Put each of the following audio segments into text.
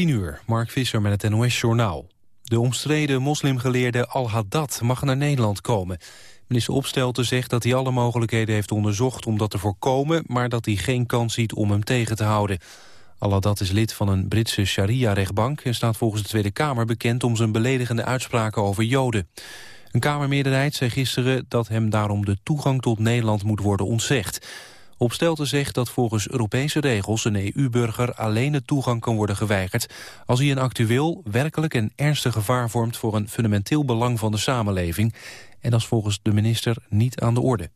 10 uur, Mark Visser met het NOS-journaal. De omstreden moslimgeleerde Al-Haddad mag naar Nederland komen. Minister Opstelten zegt dat hij alle mogelijkheden heeft onderzocht om dat te voorkomen... maar dat hij geen kans ziet om hem tegen te houden. Al-Haddad is lid van een Britse sharia-rechtbank... en staat volgens de Tweede Kamer bekend om zijn beledigende uitspraken over Joden. Een Kamermeerderheid zei gisteren dat hem daarom de toegang tot Nederland moet worden ontzegd. Opstelten zegt dat volgens Europese regels een EU-burger alleen de toegang kan worden geweigerd als hij een actueel, werkelijk en ernstig gevaar vormt voor een fundamenteel belang van de samenleving. En dat is volgens de minister niet aan de orde.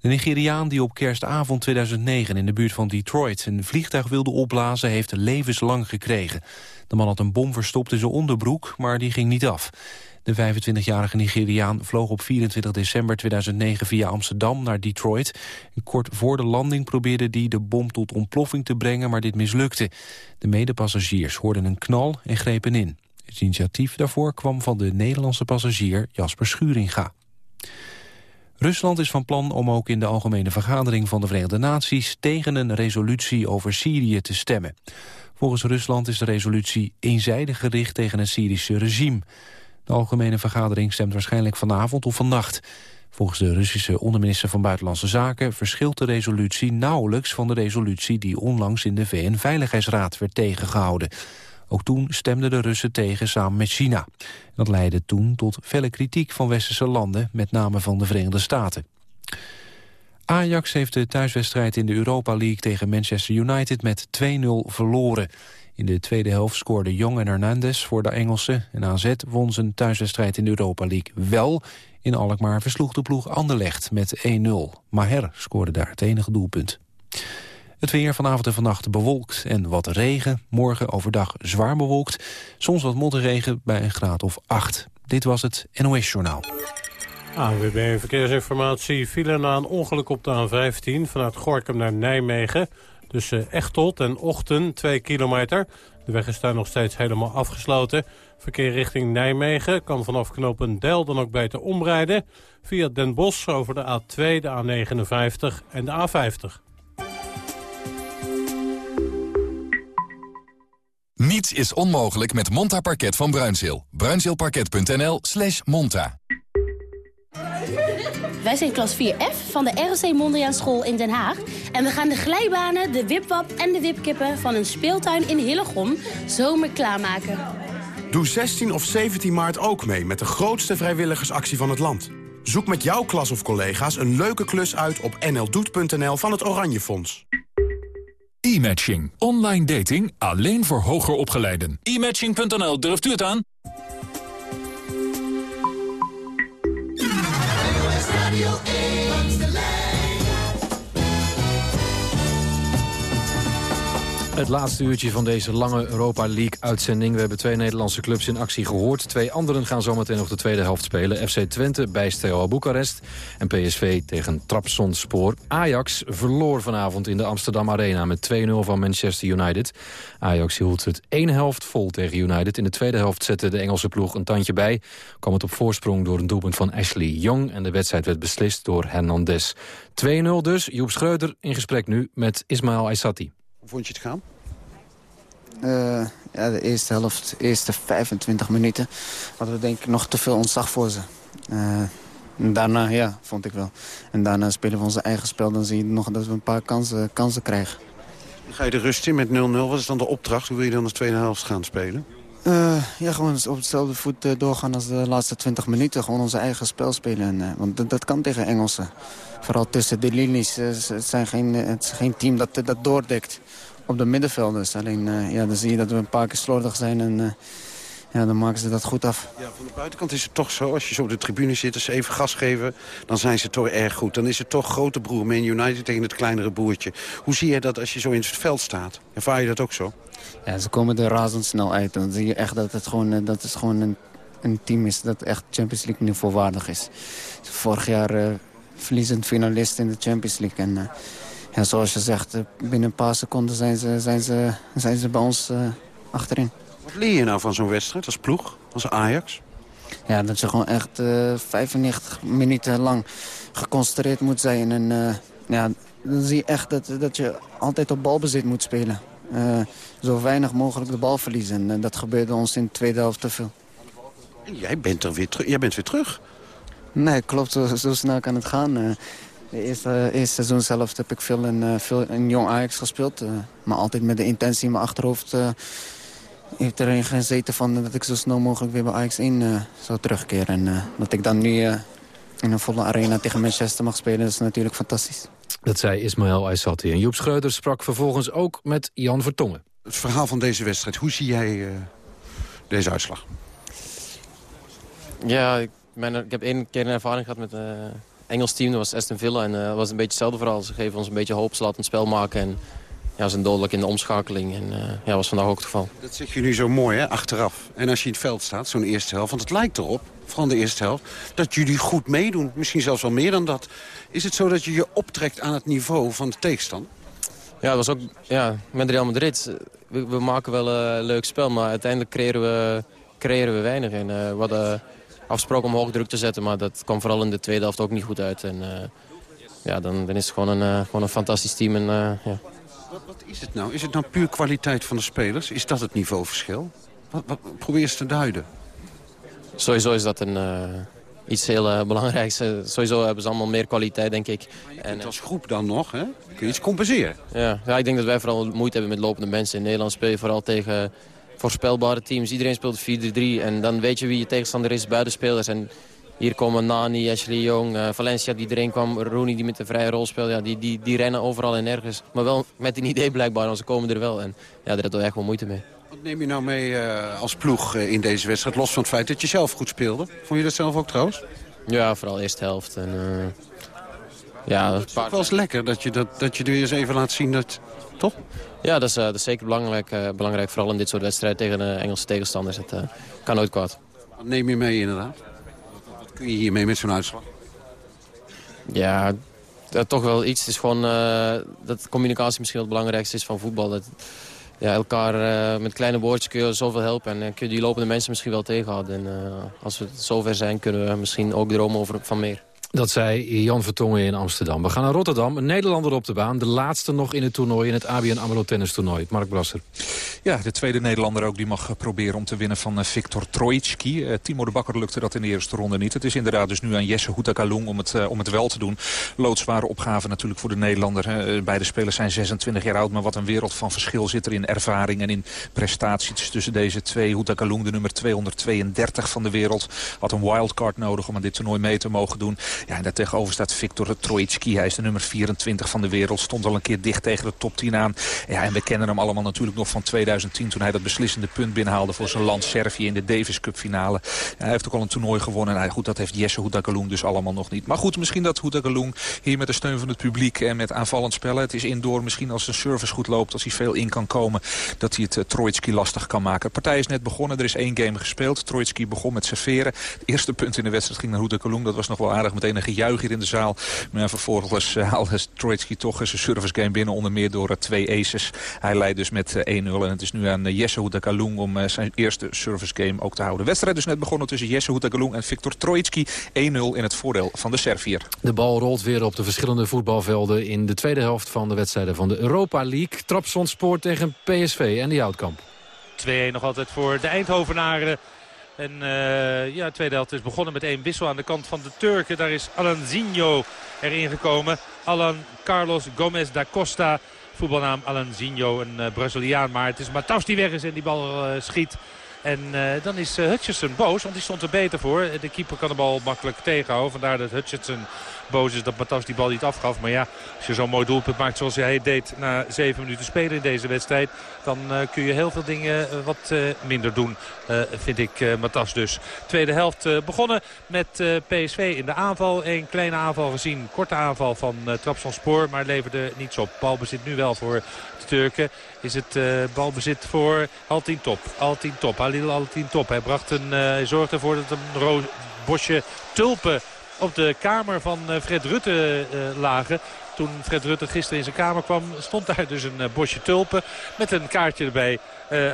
De Nigeriaan die op kerstavond 2009 in de buurt van Detroit een vliegtuig wilde opblazen heeft levenslang gekregen. De man had een bom verstopt in zijn onderbroek, maar die ging niet af. De 25-jarige Nigeriaan vloog op 24 december 2009 via Amsterdam naar Detroit. Kort voor de landing probeerde hij de bom tot ontploffing te brengen, maar dit mislukte. De medepassagiers hoorden een knal en grepen in. Het initiatief daarvoor kwam van de Nederlandse passagier Jasper Schuringa. Rusland is van plan om ook in de Algemene Vergadering van de Verenigde Naties tegen een resolutie over Syrië te stemmen. Volgens Rusland is de resolutie eenzijdig gericht tegen het Syrische regime. De Algemene Vergadering stemt waarschijnlijk vanavond of vannacht. Volgens de Russische onderminister van Buitenlandse Zaken... verschilt de resolutie nauwelijks van de resolutie... die onlangs in de VN-veiligheidsraad werd tegengehouden. Ook toen stemden de Russen tegen samen met China. Dat leidde toen tot felle kritiek van westerse landen... met name van de Verenigde Staten. Ajax heeft de thuiswedstrijd in de Europa League tegen Manchester United met 2-0 verloren. In de tweede helft scoorden Jong en Hernandez voor de Engelsen. En AZ won zijn thuiswedstrijd in de Europa League wel. In Alkmaar versloeg de ploeg Anderlecht met 1-0. Maher scoorde daar het enige doelpunt. Het weer vanavond en vannacht bewolkt en wat regen. Morgen overdag zwaar bewolkt. Soms wat motregen bij een graad of 8. Dit was het NOS Journaal. ANWB Verkeersinformatie. File na een ongeluk op de A15 vanuit Gorkum naar Nijmegen. Tussen Echtold en Ochten, 2 kilometer. De weg is daar nog steeds helemaal afgesloten. Verkeer richting Nijmegen kan vanaf knopen Del dan ook beter omrijden. Via Den Bosch over de A2, de A59 en de A50. Niets is onmogelijk met Monta Parket van Bruinzeel. Bruinzeelparket.nl slash monta. Wij zijn klas 4F van de ROC Mondriaan School in Den Haag. En we gaan de glijbanen, de wipwap en de wipkippen van een speeltuin in Hillegom zomer klaarmaken. Doe 16 of 17 maart ook mee met de grootste vrijwilligersactie van het land. Zoek met jouw klas of collega's een leuke klus uit op nldoet.nl van het Oranje Fonds. E-matching. Online dating alleen voor hoger opgeleiden. E-matching.nl, durft u het aan? Radio Het laatste uurtje van deze lange Europa League-uitzending. We hebben twee Nederlandse clubs in actie gehoord. Twee anderen gaan zometeen nog de tweede helft spelen. FC Twente bij Steaua Boekarest en PSV tegen Trabzonspor. Ajax verloor vanavond in de Amsterdam Arena met 2-0 van Manchester United. Ajax hield het één helft vol tegen United. In de tweede helft zette de Engelse ploeg een tandje bij. Kwam het op voorsprong door een doelpunt van Ashley Young... en de wedstrijd werd beslist door Hernandez. 2-0 dus. Joep Schreuder in gesprek nu met Ismaël Aysati. Vond je het gaan? Uh, ja, de eerste helft, de eerste 25 minuten... hadden we denk ik nog te veel ontzag voor ze. Uh, daarna, ja, vond ik wel. En daarna spelen we onze eigen spel. Dan zie je nog dat we een paar kansen, kansen krijgen. ga je de rust in met 0-0. Wat is dan de opdracht? Hoe wil je dan de tweede helft gaan spelen? Uh, ja, gewoon op hetzelfde voet doorgaan als de laatste 20 minuten. Gewoon onze eigen spel spelen. En, want dat, kan tegen Engelsen. Vooral tussen de linies. het, zijn geen, het is geen team dat dat doordekt op de middenvelders. Alleen ja, dan zie je dat we een paar keer slordig zijn en ja, dan maken ze dat goed af. Ja, van de buitenkant is het toch zo, als je zo op de tribune zit, als ze even gas geven, dan zijn ze toch erg goed. Dan is het toch grote broer Man United tegen het kleinere broertje. Hoe zie je dat als je zo in het veld staat? Ervaar je dat ook zo? Ja, ze komen er razendsnel uit. Dan zie je echt dat het gewoon, eh, dat het gewoon een, een team is dat echt Champions League niveau waardig is. Vorig jaar uh, verliezend finalist in de Champions League. En, ja, zoals je zegt, eh, binnen een paar seconden zijn ze, zijn ze, zijn ze bij ons uh, achterin. Wat leer je nou van zo'n wedstrijd als ploeg, als Ajax? Ja, dat je gewoon echt uh, eh, 95 minuten lang geconcentreerd moet zijn. En ja, dan zie je echt dat, dat je altijd op balbezit moet spelen. zo weinig mogelijk de bal verliezen. En dat gebeurde ons in de tweede helft te veel. En jij bent, er weer, terug. jij bent weer terug. Nee, klopt. Zo, zo snel kan het gaan. Uh, de eerste, eerste seizoen zelf heb ik veel in, veel in Jong Ajax gespeeld. maar altijd met de intentie in mijn achterhoofd heeft erin gezeten van dat ik zo snel mogelijk weer bij Ajax 1 zou terugkeren. En dat ik dan nu in een volle arena tegen Manchester mag spelen, dat is natuurlijk fantastisch. Dat zei Ismaël Aysati. En Joep Schreuder sprak vervolgens ook met Jan Vertongen. Het verhaal van deze wedstrijd, hoe zie jij uh, deze uitslag? Ja, ik, mijn, ik, heb één keer een ervaring gehad met een uh, Engels team. Dat was Aston Villa. En uh, dat was een beetje hetzelfde verhaal. Ze geven ons een beetje hoop, ze laten het spel maken. En ja, zijn dodelijk in de omschakeling. En uh, ja, was vandaag ook het geval. Dat zeg je nu zo mooi, hè, achteraf. En als je in het veld staat, zo'n eerste helft... want het lijkt erop, vooral de eerste helft... dat jullie goed meedoen. Misschien zelfs wel meer dan dat. Is het zo dat je je optrekt aan het niveau van de tegenstander? Ja, dat was ook ja, met Real Madrid. We, we maken wel een leuk spel, maar uiteindelijk creëren we, creëren we weinig. En, uh, we hadden afgesproken om hoog druk te zetten, maar dat kwam vooral in de tweede helft ook niet goed uit. En, uh, ja, dan, dan is het gewoon een, gewoon een fantastisch team. En, ja. Wat, wat, is het nou? Is het nou puur kwaliteit van de spelers? Is dat het niveauverschil? Wat, wat probeer je te duiden? Sowieso is dat een, uh, iets heel uh, belangrijks. Uh, sowieso hebben ze allemaal meer kwaliteit, denk ik. En als groep dan nog, hè? Kun je iets compenseren? Ja, ja, ik denk dat wij vooral moeite hebben met lopende mensen. In Nederland speel je vooral tegen voorspelbare teams. Iedereen speelt 4-3 en dan weet je wie je tegenstander is, buitenspelers. En hier komen Nani, Ashley Young, uh, Valencia die erin kwam. Rooney die met de vrije rol speelt. Ja, die, die, die rennen overal en nergens. Maar wel met een idee blijkbaar, want ze komen er wel. En ja, daar hebben we echt wel moeite mee. Wat neem je nou mee uh, als ploeg uh, in deze wedstrijd? Los van het feit dat je zelf goed speelde. Vond je dat zelf ook trouwens? Ja, vooral eerste helft. En, ja, het is wel eens lekker dat je, dat, dat je er eens even laat zien dat... Toch? Ja, dat is, dat is zeker belangrijk, belangrijk. Vooral in dit soort wedstrijden tegen Engelse tegenstanders. Het kan nooit kwaad. Wat neem je mee inderdaad? Kun je hiermee met zo'n uitslag? Ja, dat, toch wel iets. Het is gewoon uh, dat communicatie misschien het belangrijkste is van voetbal. Dat, ja, elkaar uh, met kleine woordjes kun je zoveel helpen. En uh, kun je die lopende mensen misschien wel tegenhouden. En als we zover zijn, kunnen we misschien ook dromen over, van meer. Dat zei Jan Vertongen in Amsterdam. We gaan naar Rotterdam. Een Nederlander op de baan. De laatste nog in het toernooi, in het ABN AMRO tennis toernooi. Mark Brasser. Ja, de tweede Nederlander ook. Die mag proberen om te winnen van Viktor Troitsky. Uh, Timo de Bakker lukte dat in de eerste ronde niet. Het is inderdaad dus nu aan Jesse Houtakalung om het, om het wel te doen. Loodzware opgave natuurlijk voor de Nederlander. Beide spelers zijn 26 jaar oud. Maar wat een wereld van verschil zit er in ervaring en in prestaties tussen deze twee. Houtakalung, de nummer 232 van de wereld. Had een wildcard nodig om aan dit toernooi mee te mogen doen. Ja, en daartegenover staat Viktor Troitsky. Hij is de nummer 24 van de wereld. Stond al een keer dicht tegen de top 10 aan. Ja, en we kennen hem allemaal natuurlijk nog van 2010... toen hij dat beslissende punt binnenhaalde voor zijn land Servië... in de Davis Cup finale. Hij heeft ook al een toernooi gewonnen. En goed, dat heeft Jesse Houtakalung dus allemaal nog niet. Maar goed, misschien dat Houtakalung hier met de steun van het publiek... en met aanvallend spellen. Het is indoor misschien als zijn service goed loopt... als hij veel in kan komen, dat hij het uh, lastig kan maken. De partij is net begonnen. Er is één game gespeeld. Troitsky begon met serveren. Het eerste punt in de wedstrijd ging naar Houtakalung. Dat was nog wel aardig. Meteen een gejuich hier in de zaal. Maar vervolgens uh, haalde Troitsky toch zijn service game binnen. Onder meer door uh, twee aces. Hij leidt dus met 1-0. En het is nu aan uh, Jesse Houtakalung om zijn eerste service game ook te houden. De wedstrijd is net begonnen tussen Jesse Houtakalung en Viktor Troitsky. 1-0 in het voordeel van de Servier. De bal rolt weer op de verschillende voetbalvelden... in de tweede helft van de wedstrijden van de Europa League. Trapsonspoor tegen PSV en die Houtkamp. 2-1 nog altijd voor de Eindhovenaren. En uh, ja, de tweede helft is begonnen met één wissel aan de kant van de Turken. Daar is Alanzinho erin gekomen. Alan Carlos Gomez da Costa. Voetbalnaam Alanzinho, een uh, Braziliaan. Maar het is Matas die weg is en die bal uh, schiet. En uh, dan is Hutchinson boos, want die stond er beter voor. De keeper kan de bal makkelijk tegenhouden. Vandaar dat Hutchinson boos is dat Matas die bal niet afgaf. Maar ja, als je zo'n mooi doelpunt maakt zoals hij deed na zeven minuten spelen in deze wedstrijd. Dan uh, kun je heel veel dingen wat minder doen, vind ik Matas dus. Tweede helft begonnen met PSV in de aanval. Een kleine aanval gezien, korte aanval van Trapsonspoor. Maar leverde niets op. Balbezit nu wel voor de Turken. Is het balbezit voor Altin Top. Altin Top, Halil Altin Top. Hij, bracht een, zorgde ervoor dat een bosje tulpen op de kamer van Fred Rutte uh, lagen. Toen Fred Rutte gisteren in zijn kamer kwam stond daar dus een uh, bosje tulpen met een kaartje erbij.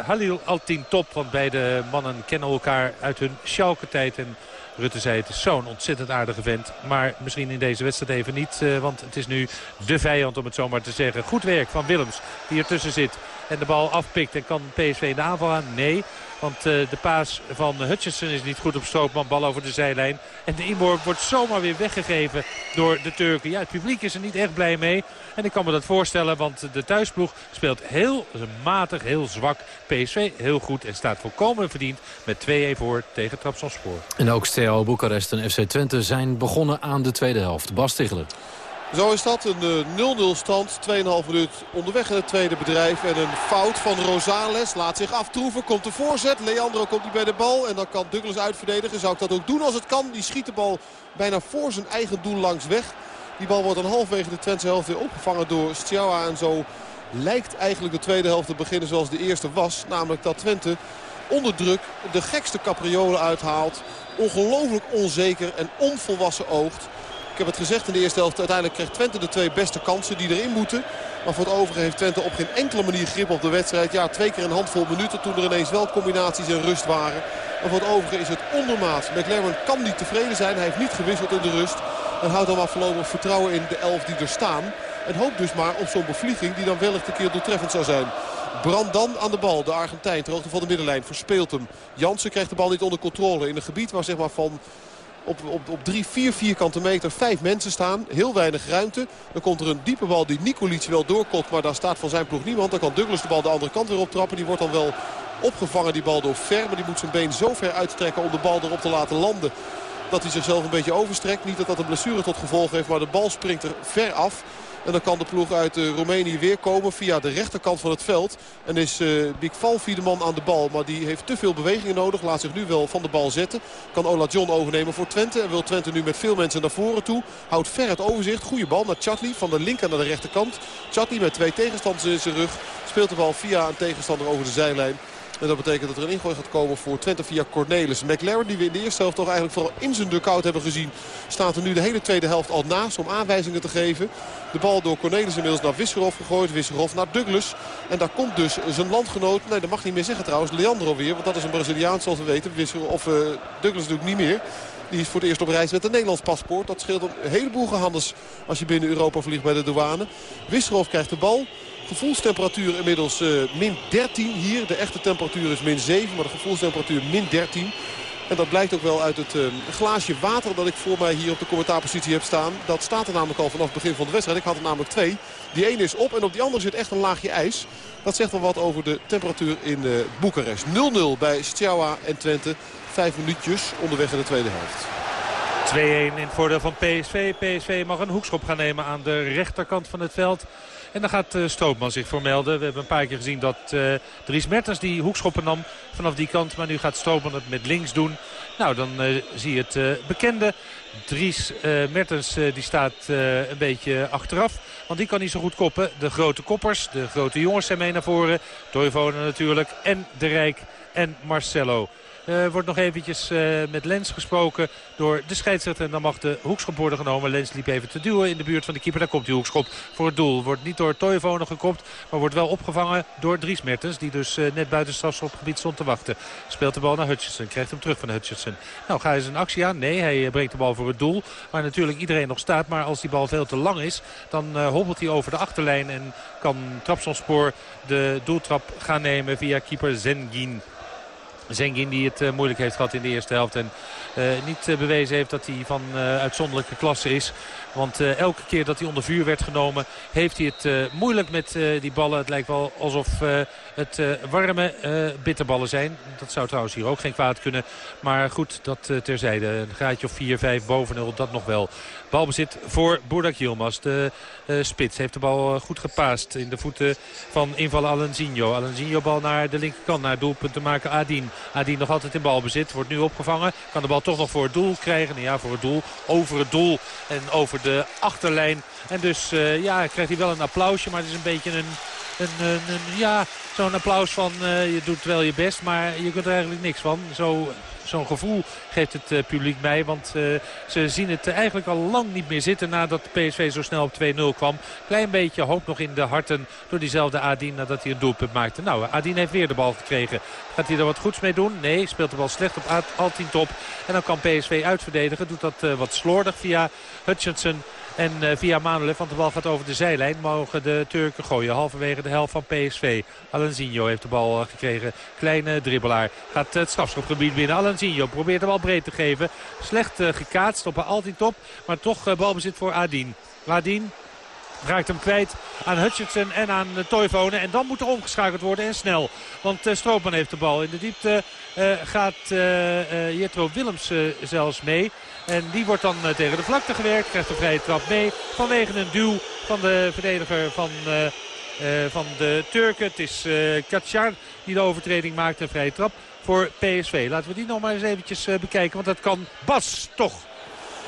Halil Altin Top, want beide mannen kennen elkaar uit hun Schalke-tijd. En Rutte zei het is zo'n ontzettend aardige vent. Maar misschien in deze wedstrijd even niet. Want het is nu de vijand om het zomaar te zeggen. Goed werk van Willems die ertussen zit. en de bal afpikt. En kan PSV in de aanval aan? Nee. Want de paas van Hutchinson is niet goed op stroopman. Bal over de zijlijn. En de inworp wordt zomaar weer weggegeven door de Turken. Ja, het publiek is er niet echt blij mee. En ik kan me dat voorstellen, want de thuisploeg speelt heel matig, heel zwak. PSV heel goed en staat volkomen verdiend met 2-1 voor tegen Trabzonspor. En ook Steaua Boekarest en FC Twente zijn begonnen aan de tweede helft. Bas. Zo is dat, een 0-0 stand. 2,5 minuut onderweg in het tweede bedrijf. En een fout van Rosales laat zich aftroeven. Komt de voorzet. Leandro komt niet bij de bal. En dan kan Douglas uitverdedigen. Zou ik dat ook doen als het kan. Die schiet de bal bijna voor zijn eigen doel langs weg. Die bal wordt dan halfwege de Twentse helft weer opgevangen door Stjawa. En zo lijkt eigenlijk de tweede helft te beginnen zoals de eerste was. Namelijk dat Twente onder druk de gekste capriolen uithaalt. Ongelooflijk onzeker en onvolwassen oogt. Ik heb het gezegd in de eerste helft. Uiteindelijk krijgt Twente de twee beste kansen die erin moeten. Maar voor het overige heeft Twente op geen enkele manier grip op de wedstrijd. Ja, twee keer een handvol minuten toen er ineens wel combinaties en rust waren. Maar voor het overige is het ondermaat. McLaren kan niet tevreden zijn. Hij heeft niet gewisseld in de rust. En houdt dan maar voorlopig vertrouwen in de elf die er staan. En hoopt dus maar op zo'n bevlieging die dan wellicht een keer doeltreffend zou zijn. Brand dan aan de bal. De Argentijn ter van de middenlijn verspeelt hem. Jansen krijgt de bal niet onder controle. In een gebied waar zeg maar van op, op, op drie, vier vierkante meter vijf mensen staan. Heel weinig ruimte. Dan komt er een diepe bal die Nikolic wel doorkomt. Maar daar staat van zijn ploeg niemand. Dan kan Douglas de bal de andere kant weer optrappen. Die wordt dan wel opgevangen die bal door Ver. Maar die moet zijn been zo ver uittrekken om de bal erop te laten landen. Dat hij zichzelf een beetje overstrekt. Niet dat dat een blessure tot gevolg heeft. Maar de bal springt er ver af. En dan kan de ploeg uit uh, Roemenië weer komen via de rechterkant van het veld. En is uh, Big de man aan de bal. Maar die heeft te veel bewegingen nodig. Laat zich nu wel van de bal zetten. Kan Ola John overnemen voor Twente. En wil Twente nu met veel mensen naar voren toe. Houdt ver het overzicht. Goede bal naar Chatli van de linker naar de rechterkant. Chatli met twee tegenstanders in zijn rug. Speelt de bal via een tegenstander over de zijlijn. En dat betekent dat er een ingooi gaat komen voor Twente via Cornelis. McLaren, die we in de eerste helft toch eigenlijk vooral in zijn dugout hebben gezien... staat er nu de hele tweede helft al naast om aanwijzingen te geven. De bal door Cornelis inmiddels naar Wisserov gegooid. Wisserov naar Douglas. En daar komt dus zijn landgenoot... Nee, dat mag niet meer zeggen trouwens. Leandro weer. Want dat is een Braziliaan zoals we weten. Wisserov, of uh, Douglas natuurlijk niet meer. Die is voor het eerst op reis met een Nederlands paspoort. Dat scheelt een heleboel gehandels als je binnen Europa vliegt bij de douane. Wisserov krijgt de bal. Gevoelstemperatuur inmiddels uh, min 13 hier. De echte temperatuur is min 7, maar de gevoelstemperatuur min 13. En dat blijkt ook wel uit het uh, glaasje water dat ik voor mij hier op de commentaarpositie heb staan. Dat staat er namelijk al vanaf het begin van de wedstrijd. Ik had er namelijk twee. Die ene is op en op die andere zit echt een laagje ijs. Dat zegt wel wat over de temperatuur in uh, Boekarest. 0-0 bij Stjawa en Twente. Vijf minuutjes onderweg in de tweede helft. 2-1 in voordeel van PSV. PSV mag een hoekschop gaan nemen aan de rechterkant van het veld. En dan gaat uh, Stroopman zich voor melden. We hebben een paar keer gezien dat uh, Dries Mertens die hoekschoppen nam vanaf die kant. Maar nu gaat Stroopman het met links doen. Nou, dan uh, zie je het bekende. Dries Mertens die staat een beetje achteraf. Want die kan niet zo goed koppen. De grote koppers, de grote jongens zijn mee naar voren. Toivonen natuurlijk. En De Rijk en Marcelo. Uh, wordt nog eventjes uh, met Lens gesproken door de scheidsrechter. En dan mag de hoekschop worden genomen. Lens liep even te duwen in de buurt van de keeper. Daar komt die hoekschop voor het doel. Wordt niet door Toivonen gekopt, maar wordt wel opgevangen door Dries Mertens. Die dus uh, net buiten strafschopgebied stond te wachten. Speelt de bal naar Hutchinson. Krijgt hem terug van Hutchinson. Nou, ga je zijn actie aan? Nee, hij brengt de bal voor het doel. Waar natuurlijk iedereen nog staat. Maar als die bal veel te lang is, dan hobbelt hij over de achterlijn. En kan Trapsonspoor de doeltrap gaan nemen via keeper Zengin. Zengin die het uh, moeilijk heeft gehad in de eerste helft. En uh, niet uh, bewezen heeft dat hij van uitzonderlijke klasse is. Want elke keer dat hij onder vuur werd genomen heeft hij het moeilijk met die ballen. Het lijkt wel alsof het warme bitterballen zijn. Dat zou trouwens hier ook geen kwaad kunnen. Maar goed, dat terzijde. Een graadje of 4, 5 boven 0, dat nog wel. Balbezit voor Boerdak Yilmaz. De spits heeft de bal goed gepaast in de voeten van invallen Alenzinho. Alenzinho bal naar de linkerkant, naar doelpunt te maken Adin. Adin nog altijd in balbezit, wordt nu opgevangen. Kan de bal toch nog voor het doel krijgen. Ja, voor het doel, over het doel en over de achterlijn. En dus uh, ja, krijgt hij wel een applausje, maar het is een beetje. Een, een, een ja, zo'n applaus van je doet wel je best, maar je kunt er eigenlijk niks van. Zo zo'n gevoel geeft het uh, publiek mij. Want uh, ze zien het eigenlijk al lang niet meer zitten nadat PSV zo snel op 2-0 kwam. Klein beetje hoop nog in de harten door diezelfde Adin nadat hij een doelpunt maakte. Nou, Adin heeft weer de bal gekregen. Gaat hij er wat goeds mee doen? Nee, speelt de bal slecht op Altien top. En dan kan PSV uitverdedigen. Doet dat wat slordig via Hutchinson. En uh, via Manolev, want de bal gaat over de zijlijn, mogen de Turken gooien. Halverwege de helft van PSV. Alanzinho heeft de bal uh, gekregen. Kleine dribbelaar. Gaat het strafschopgebied binnen. Alanzinho probeert de bal breed te geven. Slecht uh, gekaatst op een Altintop. Maar toch balbezit voor Adin. Adin raakt hem kwijt aan Hutchinson en aan uh, Toivonen. En dan moet er omgeschakeld worden en snel. Want uh, Stroopman heeft de bal. In de diepte uh, gaat Jetro Willems zelfs mee. En die wordt dan tegen de vlakte gewerkt. Krijgt een vrije trap mee vanwege een duw van de verdediger van... van de Turken. Het is uh, die de overtreding maakt. Een vrije trap voor PSV. Laten we die nog maar eens eventjes bekijken. Want dat kan Bas toch.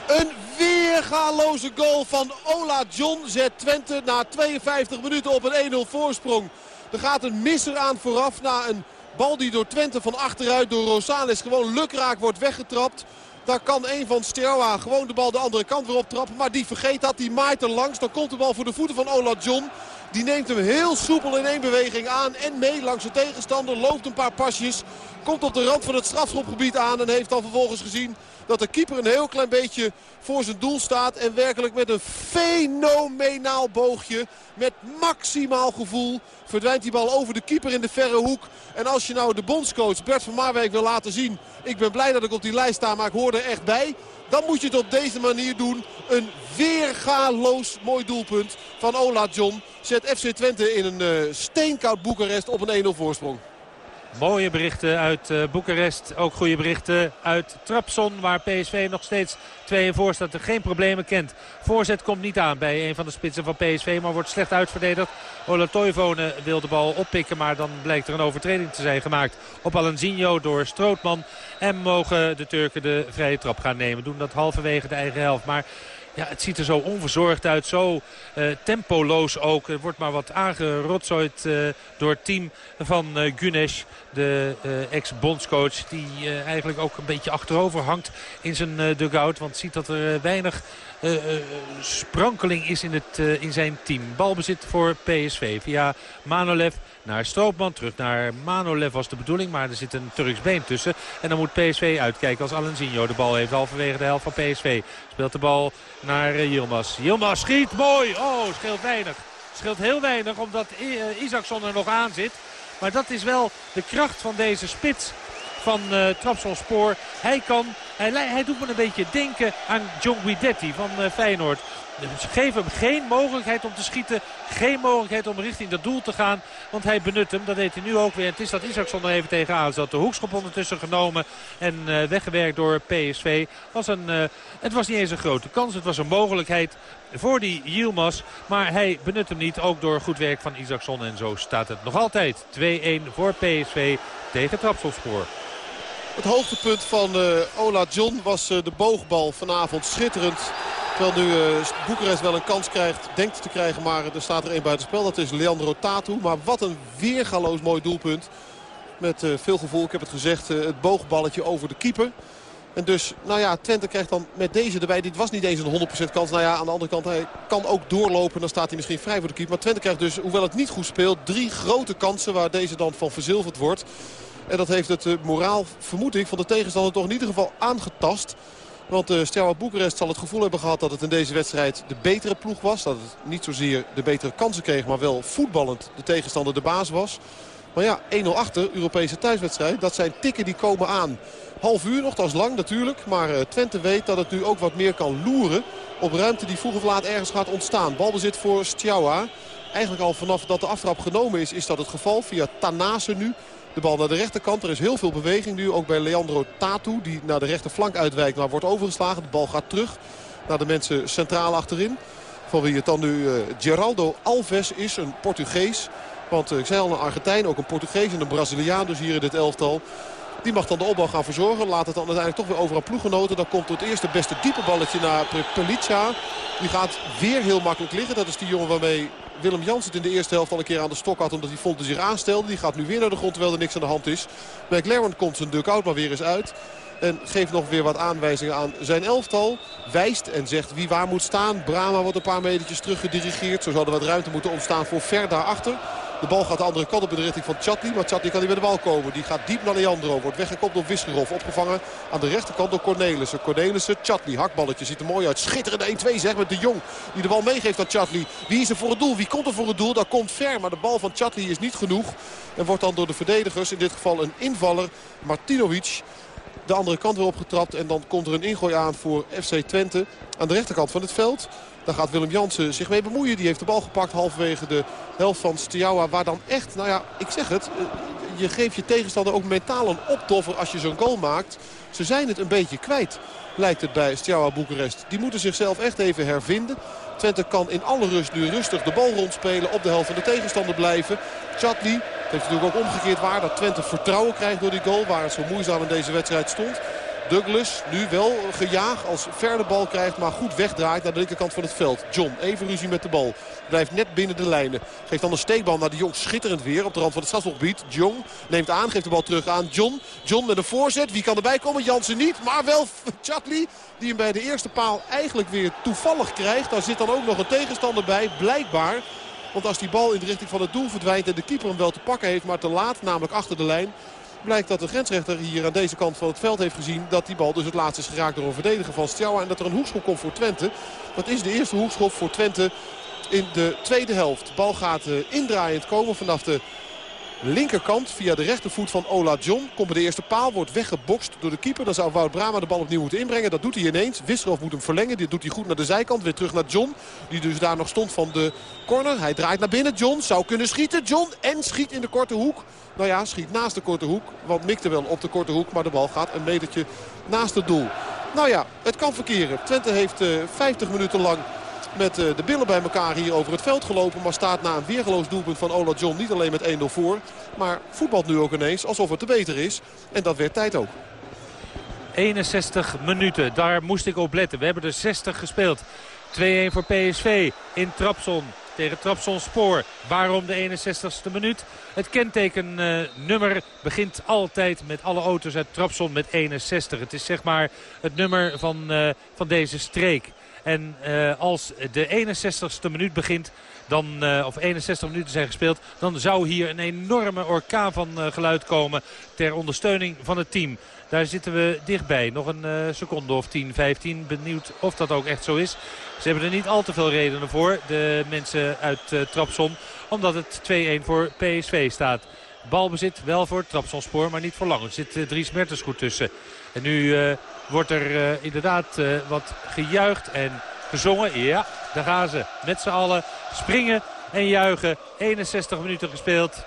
Een weergaloze goal van Ola John zet Twente na 52 minuten op een 1-0 voorsprong. Er gaat een misser aan vooraf na een bal die door Twente van achteruit door Rosales gewoon lukraak wordt weggetrapt. Daar kan een van Steaua gewoon de bal de andere kant weer optrappen. Maar die vergeet dat, die maait er langs. Dan komt de bal voor de voeten van Ola John. Die neemt hem heel soepel in één beweging aan en mee langs de tegenstander. Loopt een paar pasjes. Komt op de rand van het strafschopgebied aan en heeft dan vervolgens gezien dat de keeper een heel klein beetje voor zijn doel staat. En werkelijk met een fenomenaal boogje. Met maximaal gevoel verdwijnt die bal over de keeper in de verre hoek. En als je nou de bondscoach Bert van Marwijk wil laten zien... ik ben blij dat ik op die lijst sta, maar ik hoor er echt bij... dan moet je het op deze manier doen. Een weergaloos mooi doelpunt van Ola John. Zet FC Twente in een uh, steenkoud Boekarest op een 1-0 voorsprong. Mooie berichten uit uh, Boekarest. Ook goede berichten uit Trapson. Waar PSV nog steeds 2 in voor staat. Er geen problemen kent. Voorzet komt niet aan bij een van de spitsen van PSV. Maar wordt slecht uitverdedigd. Ola Toivonen wil de bal oppikken. Maar dan blijkt er een overtreding te zijn gemaakt. Op Alanzinho door Strootman. En mogen de Turken de vrije trap gaan nemen. Doen dat halverwege de eigen helft. Maar ja, het ziet er zo onverzorgd uit. Zo uh, tempoloos ook. Er wordt maar wat aangerotzooid uh, door het team van uh, Gunesh. De ex-bondscoach die eigenlijk ook een beetje achterover hangt in zijn dugout. Want ziet dat er weinig sprankeling is in, het, in zijn team. Balbezit voor PSV via Manolev naar Stroopman. Terug naar Manolev was de bedoeling, maar er zit een Turks been tussen. En dan moet PSV uitkijken als Alenzinho de bal heeft. Halverwege de helft van PSV. Speelt de bal naar Yilmaz. Yilmaz schiet, mooi! Oh, scheelt weinig. Scheelt heel weinig omdat Isaacson er nog aan zit. Maar dat is wel de kracht van deze spits van uh. Hij kan, hij, doet me een beetje denken aan John Guidetti van Feyenoord. Dus geef hem geen mogelijkheid om te schieten. Geen mogelijkheid om richting dat doel te gaan. Want hij benut hem. Dat deed hij nu ook weer. Het is dat Isaacson er even tegenaan zat. De hoekschop ondertussen genomen. En uh, weggewerkt door PSV. Was een, uh, het was niet eens een grote kans. Het was een mogelijkheid voor die Yilmaz. Maar hij benut hem niet. Ook door goed werk van Isaacson. En zo staat het nog altijd. 2-1 voor PSV tegen Trapselspoor. Het hoogtepunt van uh, Ola John was de boogbal vanavond schitterend. Terwijl nu uh, Boekarest wel een kans krijgt, denkt te krijgen, maar er staat er één buitenspel. Dat is Leandro Tatu. Maar wat een weergaloos mooi doelpunt. Met veel gevoel, ik heb het gezegd, het boogballetje over de keeper. En dus, nou ja, Twente krijgt dan met deze erbij. Dit was niet eens een 100% kans. Nou ja, aan de andere kant, hij kan ook doorlopen. Dan staat hij misschien vrij voor de keeper. Maar Twente krijgt dus, hoewel het niet goed speelt, drie grote kansen waar deze dan van verzilverd wordt. En dat heeft het moraal, vermoed ik, van de tegenstander toch in ieder geval aangetast. Want uh, Steaua Boekarest zal het gevoel hebben gehad dat het in deze wedstrijd de betere ploeg was. Dat het niet zozeer de betere kansen kreeg, maar wel voetballend de tegenstander de baas was. Maar ja, 1-0 achter, Europese thuiswedstrijd. Dat zijn tikken die komen aan. Half uur nog, dat is lang natuurlijk. Maar uh, Twente weet dat het nu ook wat meer kan loeren op ruimte die vroeg of laat ergens gaat ontstaan. Balbezit voor Steaua. Eigenlijk al vanaf dat de aftrap genomen is, is dat het geval. Via Tanase nu. De bal naar de rechterkant. Er is heel veel beweging nu. Ook bij Leandro Tatu. Die naar de rechterflank uitwijkt. Maar wordt overgeslagen. De bal gaat terug naar de mensen centraal achterin. Van wie het dan nu uh, Geraldo Alves is. Een Portugees. Want uh, ik zei al een Argentijn. Ook een Portugees en een Braziliaan. Dus hier in dit elftal. Die mag dan de opbouw gaan verzorgen. Laat het dan uiteindelijk toch weer over aan ploeggenoten. Dan komt het eerste beste diepe balletje naar Pelica. Die gaat weer heel makkelijk liggen. Dat is die jongen waarmee Willem Jans het in de eerste helft al een keer aan de stok had. Omdat hij Fonte zich aanstelde. Die gaat nu weer naar de grond terwijl er niks aan de hand is. McLaren komt zijn duck-out maar weer eens uit. En geeft nog weer wat aanwijzingen aan zijn elftal. Wijst en zegt wie waar moet staan. Brama wordt een paar metertjes teruggedirigeerd. Zo zou er wat ruimte moeten ontstaan voor ver daarachter. De bal gaat de andere kant op in de richting van Chatli. Maar Chatli kan niet bij de bal komen. Die gaat diep naar Leandro. Wordt weggekopt door Wisgerov. Opgevangen aan de rechterkant door Cornelissen. Cornelissen, Chatli. Hakballetje ziet er mooi uit. Schitterende 1-2 zeg met de Jong. Die de bal meegeeft aan Chatli. Wie is er voor het doel? Wie komt er voor het doel? Dat komt ver. Maar de bal van Chatli is niet genoeg. En wordt dan door de verdedigers, in dit geval een invaller, Martinovic de andere kant weer opgetrapt. En dan komt er een ingooi aan voor FC Twente. Aan de rechterkant van het veld. Daar gaat Willem Jansen zich mee bemoeien. Die heeft de bal gepakt halverwege de helft van Stiawa. Waar dan echt, nou ja, ik zeg het. Eh, je geeft je tegenstander ook mentaal een optoffer als je zo'n goal maakt. Ze zijn het een beetje kwijt, lijkt het bij Stiawa Boekarest. Die moeten zichzelf echt even hervinden. Twente kan in alle rust nu rustig de bal rondspelen. Op de helft van de tegenstander blijven. Chatli, het heeft natuurlijk ook omgekeerd waar dat Twente vertrouwen krijgt door die goal. Waar het zo moeizaam in deze wedstrijd stond. Douglas nu wel gejaagd als ver de bal krijgt. Maar goed wegdraait naar de linkerkant van het veld. John even ruzie met de bal. Blijft net binnen de lijnen. Geeft dan een steekbal naar de Jong. Schitterend weer op de rand van het strafschopgebied. Jong neemt aan. Geeft de bal terug aan John. John met een voorzet. Wie kan erbij komen? Jansen niet. Maar wel Chatli. Die hem bij de eerste paal eigenlijk weer toevallig krijgt. Daar zit dan ook nog een tegenstander bij. Blijkbaar. Want als die bal in de richting van het doel verdwijnt en de keeper hem wel te pakken heeft, maar te laat, namelijk achter de lijn, blijkt dat de grensrechter hier aan deze kant van het veld heeft gezien... dat die bal dus het laatst is geraakt door een verdediger van Stjawa. En dat er een hoekschop komt voor Twente. Dat is de eerste hoekschop voor Twente in de tweede helft. De bal gaat uh, indraaiend komen vanaf de linkerkant via de rechtervoet van Ola John. Komt bij de eerste paal, wordt weggebokst door de keeper. Dan zou Wout Brama de bal opnieuw moeten inbrengen. Dat doet hij ineens. Wisselhoff moet hem verlengen. Dit doet hij goed naar de zijkant. Weer terug naar John. Die dus daar nog stond van de corner. Hij draait naar binnen. John zou kunnen schieten. John en schiet in de korte hoek. Nou ja, schiet naast de korte hoek. Want mikte wel op de korte hoek. Maar de bal gaat een metertje naast het doel. Nou ja, het kan verkeren. Twente heeft uh, 50 minuten lang met uh, de billen bij elkaar hier over het veld gelopen. Maar staat na een weergeloos doelpunt van Ola John niet alleen met 1-0 voor. Maar voetbalt nu ook ineens alsof het te beter is. En dat werd tijd ook. 61 minuten, daar moest ik op letten. We hebben er 60 gespeeld. 2-1 voor PSV in Trapson tegen Trapson Spoor. Waarom de 61ste minuut? Het kentekennummer begint altijd met alle auto's uit Trapson met 61. Het is zeg maar het nummer van, uh, van deze streek. En uh, als de 61ste minuut begint, dan, uh, of 61 minuten zijn gespeeld... dan zou hier een enorme orkaan van uh, geluid komen ter ondersteuning van het team. Daar zitten we dichtbij. Nog een seconde of 10, 15. Benieuwd of dat ook echt zo is. Ze hebben er niet al te veel redenen voor, de mensen uit Trapson. Omdat het 2-1 voor PSV staat. Balbezit wel voor Trapsonspoor, maar niet voor lang. Er zit Dries Mertens goed tussen. En nu uh, wordt er uh, inderdaad wat gejuicht en gezongen. Ja, daar gaan ze met z'n allen springen en juichen. 61 minuten gespeeld. 2-1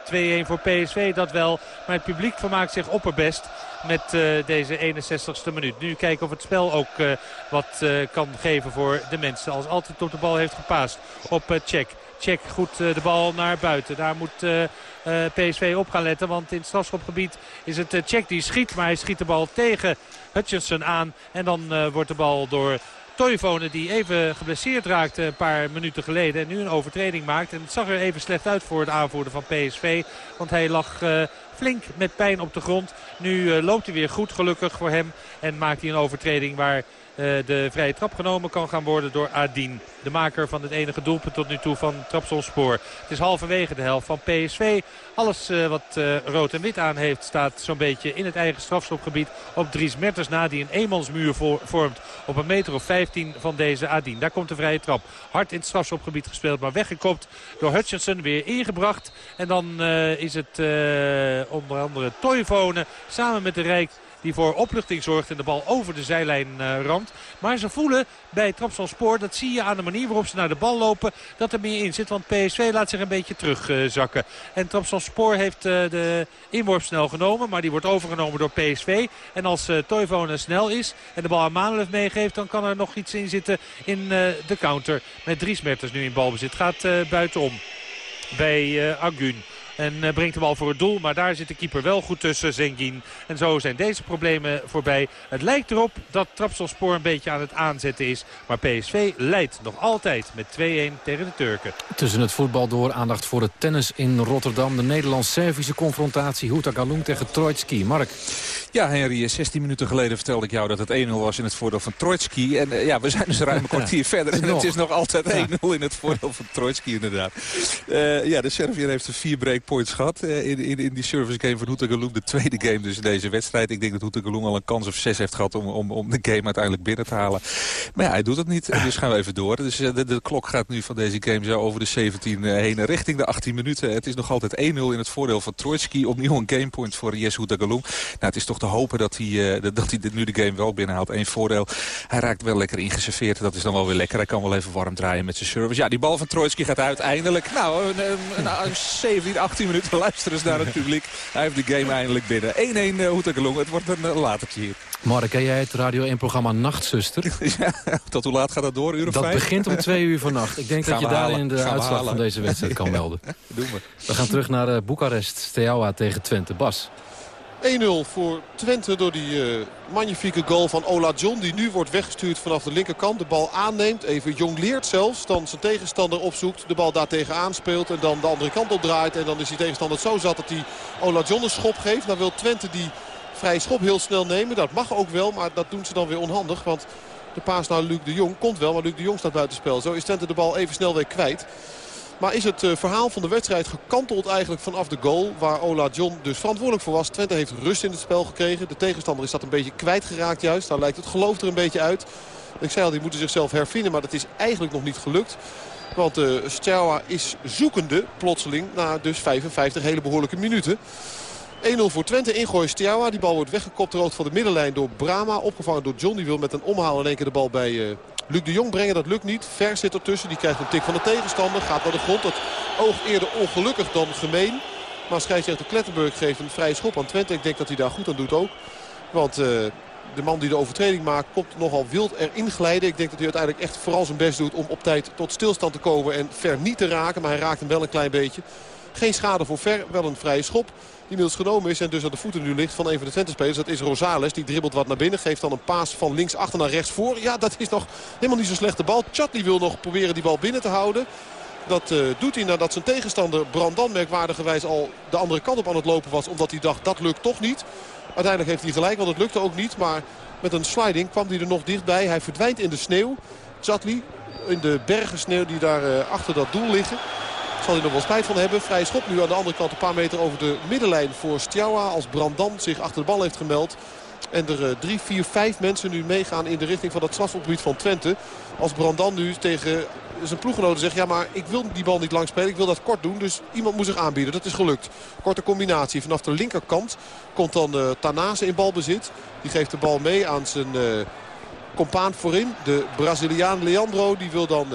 voor PSV, dat wel. Maar het publiek vermaakt zich opperbest met deze 61ste minuut. Nu kijken of het spel ook wat kan geven voor de mensen. Als altijd op de bal heeft gepaast op Check. Check goed de bal naar buiten. Daar moet PSV op gaan letten. Want in het strafschopgebied is het Check die schiet. Maar hij schiet de bal tegen Hutchinson aan. En dan wordt de bal door Toivonen die even geblesseerd raakte een paar minuten geleden. En nu een overtreding maakt. En het zag er even slecht uit voor het aanvoerder van PSV. Want hij lag flink met pijn op de grond. Nu loopt hij weer goed gelukkig voor hem. En maakt hij een overtreding waar de vrije trap genomen kan gaan worden door Adin. De maker van het enige doelpunt tot nu toe van Trapsonspoor. Het is halverwege de helft van PSV. Alles uh, wat uh, rood en wit aan heeft staat zo'n beetje in het eigen strafschopgebied op Dries Mertens na. Die een eenmansmuur vormt op een meter of 15 van deze Adin. Daar komt de vrije trap. Hard in het strafschopgebied gespeeld maar weggekopt door Hutchinson. Weer ingebracht. En dan is het onder andere Toivonen samen met de Rijk die voor opluchting zorgt en de bal over de zijlijn uh, ramt. Maar ze voelen bij Trapsonspoor, dat zie je aan de manier waarop ze naar de bal lopen, dat er meer in zit. Want PSV laat zich een beetje terugzakken. Uh, en Trapsonspoor heeft uh, de inworp snel genomen, maar die wordt overgenomen door PSV. En als Toivonen snel is en de bal aan Manuel meegeeft, dan kan er nog iets in zitten in de counter. Met Dries Mertens nu in balbezit. Gaat buitenom bij Agun. En uh, brengt de bal voor het doel. Maar daar zit de keeper wel goed tussen, Zengin. En zo zijn deze problemen voorbij. Het lijkt erop dat Trapsonspoor een beetje aan het aanzetten is. Maar PSV leidt nog altijd met 2-1 tegen de Turken. Tussen het voetbal door aandacht voor het tennis in Rotterdam. De Nederlands-Servische confrontatie. Houta Galung tegen Troitski. Mark. Ja, Henry, 16 minuten geleden vertelde ik jou dat het 1-0 was in het voordeel van Trojtski. En uh, ja, we zijn dus ruim een kwartier verder. En het is nog altijd 1-0 in het voordeel van Trojtski inderdaad. Uh, ja, de Serviër heeft er vier breakpoints gehad uh, in, in, in die service game van Hoetegeloen. De tweede game dus in deze wedstrijd. Ik denk dat Hoetegeloen al een kans of zes heeft gehad om, om, om de game uiteindelijk binnen te halen. Maar ja, hij doet het niet. Dus gaan we even door. Dus de, de, klok gaat nu van deze game zo over de 17 heen richting de 18 minuten. Het is nog altijd 1-0 in het voordeel van Trojtski. Opnieuw een gamepoint voor Jes Hoetegeloen. Nou, het is toch te hopen dat hij, uh, dat hij nu de game wel binnenhaalt. Eén voordeel. Hij raakt wel lekker ingeserveerd. Dat is dan wel weer lekker. Hij kan wel even warm draaien met zijn service. Ja, die bal van Trojtski gaat uiteindelijk... Nou, een, een, 17, 18 minuten luisteren eens naar het publiek. Hij heeft de game eindelijk binnen. 1-1 uh, Hoetegelong. Het wordt een uh, latertje hier. Mark, ken jij het Radio 1-programma Nachtzuster? ja, tot hoe laat gaat dat door? Uur of dat vijf? begint om twee uur vannacht. Ik denk dat je daarin de uitslag van deze wedstrijd kan melden. Doen we. We gaan terug naar uh, Boekarest. Steaua tegen Twente. Bas. 1-0 voor Twente door die uh, magnifieke goal van Ola John. Die nu wordt weggestuurd vanaf de linkerkant. De bal aanneemt. Even jongleert zelfs. Dan zijn tegenstander opzoekt. De bal daar tegenaan speelt. En dan de andere kant op draait. En dan is die tegenstander zo zat dat hij Ola John een schop geeft. Dan wil Twente die vrije schop heel snel nemen. Dat mag ook wel. Maar dat doen ze dan weer onhandig. Want de paas naar Luc de Jong komt wel. Maar Luc de Jong staat buitenspel. Zo is Twente de bal even snel weer kwijt. Maar is het verhaal van de wedstrijd gekanteld eigenlijk vanaf de goal. Waar Ola John dus verantwoordelijk voor was. Twente heeft rust in het spel gekregen. De tegenstander is dat een beetje kwijtgeraakt juist. Daar lijkt het geloof er een beetje uit. Ik zei al, die moeten zichzelf hervinden. Maar dat is eigenlijk nog niet gelukt. Want uh, Stjawa is zoekende plotseling na dus 55 hele behoorlijke minuten. 1-0 voor Twente. Ingooi Stiawa. Die bal wordt weggekopt rood van de middenlijn door Brama. Opgevangen door John. Die wil met een omhaal in één keer de bal bij uh, Luc de Jong brengen. Dat lukt niet. Ver zit ertussen. Die krijgt een tik van de tegenstander. Gaat naar de grond. Dat oogt eerder ongelukkig dan gemeen. Maar scheidsrechter Klettenburg geeft een vrije schop aan Twente. Ik denk dat hij daar goed aan doet ook. Want uh, de man die de overtreding maakt komt nogal wild erin glijden. Ik denk dat hij uiteindelijk echt vooral zijn best doet om op tijd tot stilstand te komen. En ver niet te raken. Maar hij raakt hem wel een klein beetje. Geen schade voor ver. Wel een vrije schop. Die inmiddels genomen is en dus aan de voeten nu ligt van een van de Twente-spelers. Dat is Rosales. Die dribbelt wat naar binnen. Geeft dan een paas van links achter naar rechts voor. Ja, dat is nog helemaal niet zo'n slechte bal. Chatli wil nog proberen die bal binnen te houden. Dat uh, doet hij nadat zijn tegenstander Brandan merkwaardigerwijs al de andere kant op aan het lopen was. Omdat hij dacht dat lukt toch niet. Uiteindelijk heeft hij gelijk, want het lukte ook niet. Maar met een sliding kwam hij er nog dichtbij. Hij verdwijnt in de sneeuw. Chatli in de bergen sneeuw die daar uh, achter dat doel liggen. Zal hij nog wel spijt van hebben. Vrije schop nu aan de andere kant een paar meter over de middenlijn voor Stjawa. Als Brandan zich achter de bal heeft gemeld. En er uh, drie, vier, vijf mensen nu meegaan in de richting van het strafgebied van Twente. Als Brandan nu tegen zijn ploeggenoten zegt... ja, maar ik wil die bal niet lang spelen. Ik wil dat kort doen. Dus iemand moet zich aanbieden. Dat is gelukt. Korte combinatie. Vanaf de linkerkant komt dan uh, Tanase in balbezit. Die geeft de bal mee aan zijn uh, compaan voorin. De Braziliaan Leandro. Die wil dan...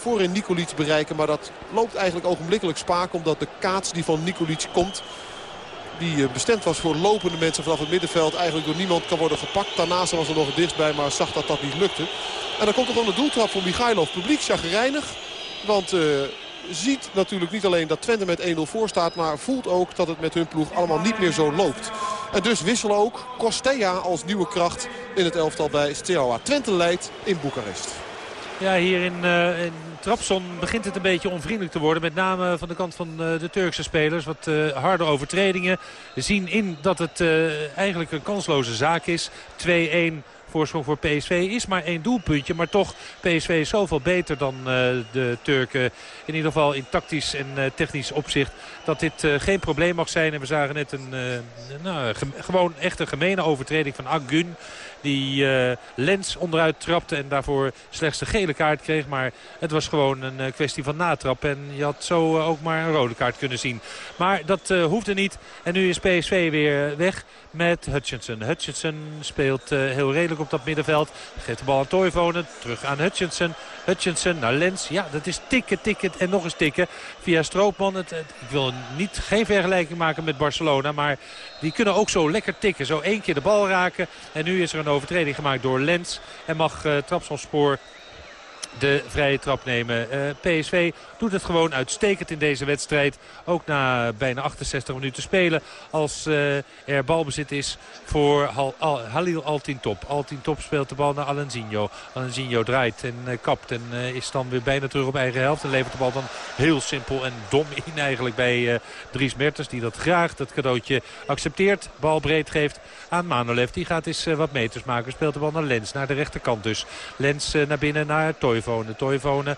voorin Nikolic bereiken. Maar dat loopt eigenlijk ogenblikkelijk spaak. Omdat de kaats die van Nikolic komt... die bestemd was voor lopende mensen vanaf het middenveld... eigenlijk door niemand kan worden gepakt. Daarnaast was er nog het maar zag dat dat niet lukte. En dan komt er gewoon een doeltrap voor Michailov. Publiek chagrijnig. Want uh, ziet natuurlijk niet alleen dat Twente met 1-0 voor staat... maar voelt ook dat het met hun ploeg allemaal niet meer zo loopt. En dus wisselen ook Kostea als nieuwe kracht in het elftal bij Steaua. Twente leidt in Boekarest. Ja, hier in, uh, in Trabzon begint het een beetje onvriendelijk te worden. Met name van de kant van uh, de Turkse spelers. Wat uh, harde overtredingen. Zien in dat het eigenlijk een kansloze zaak is. 2-1 voorsprong voor PSV is maar één doelpuntje. Maar toch, PSV is zoveel beter dan de Turken. In ieder geval in tactisch en technisch opzicht. Dat dit geen probleem mag zijn. En we zagen net een, nou, gewoon echt een gemene overtreding van Agün. Die uh, Lens onderuit trapte en daarvoor slechts de gele kaart kreeg. Maar het was gewoon een uh, kwestie van natrap. En je had zo uh, ook maar een rode kaart kunnen zien. Maar dat hoefde niet. En nu is PSV weer weg met Hutchinson. Hutchinson speelt heel redelijk op dat middenveld. Geeft de bal aan Toivonen. Terug aan Hutchinson. Hutchinson naar Lens. Ja, dat is tikken, tikken en nog eens tikken. Via Stroopman. Het, ik wil niet, geen vergelijking maken met Barcelona. Maar die kunnen ook zo lekker tikken. Zo één keer de bal raken. En nu is er een overtreding gemaakt door Lens. En mag uh, Trabzonspor de vrije trap nemen. PSV doet het gewoon uitstekend in deze wedstrijd. Ook na bijna 68 minuten spelen. Als er balbezit is voor Halil Altintop. Altintop speelt de bal naar Alanzinho. Alanzinho draait en kapt en is dan weer bijna terug op eigen helft. En levert de bal dan heel simpel en dom in eigenlijk bij Dries Mertens. Die dat graag, dat cadeautje, accepteert. Bal breed geeft aan Manolev. Die gaat eens wat meters maken. Speelt de bal naar Lens, naar de rechterkant dus. Lens naar binnen naar Toivonen. Toivonen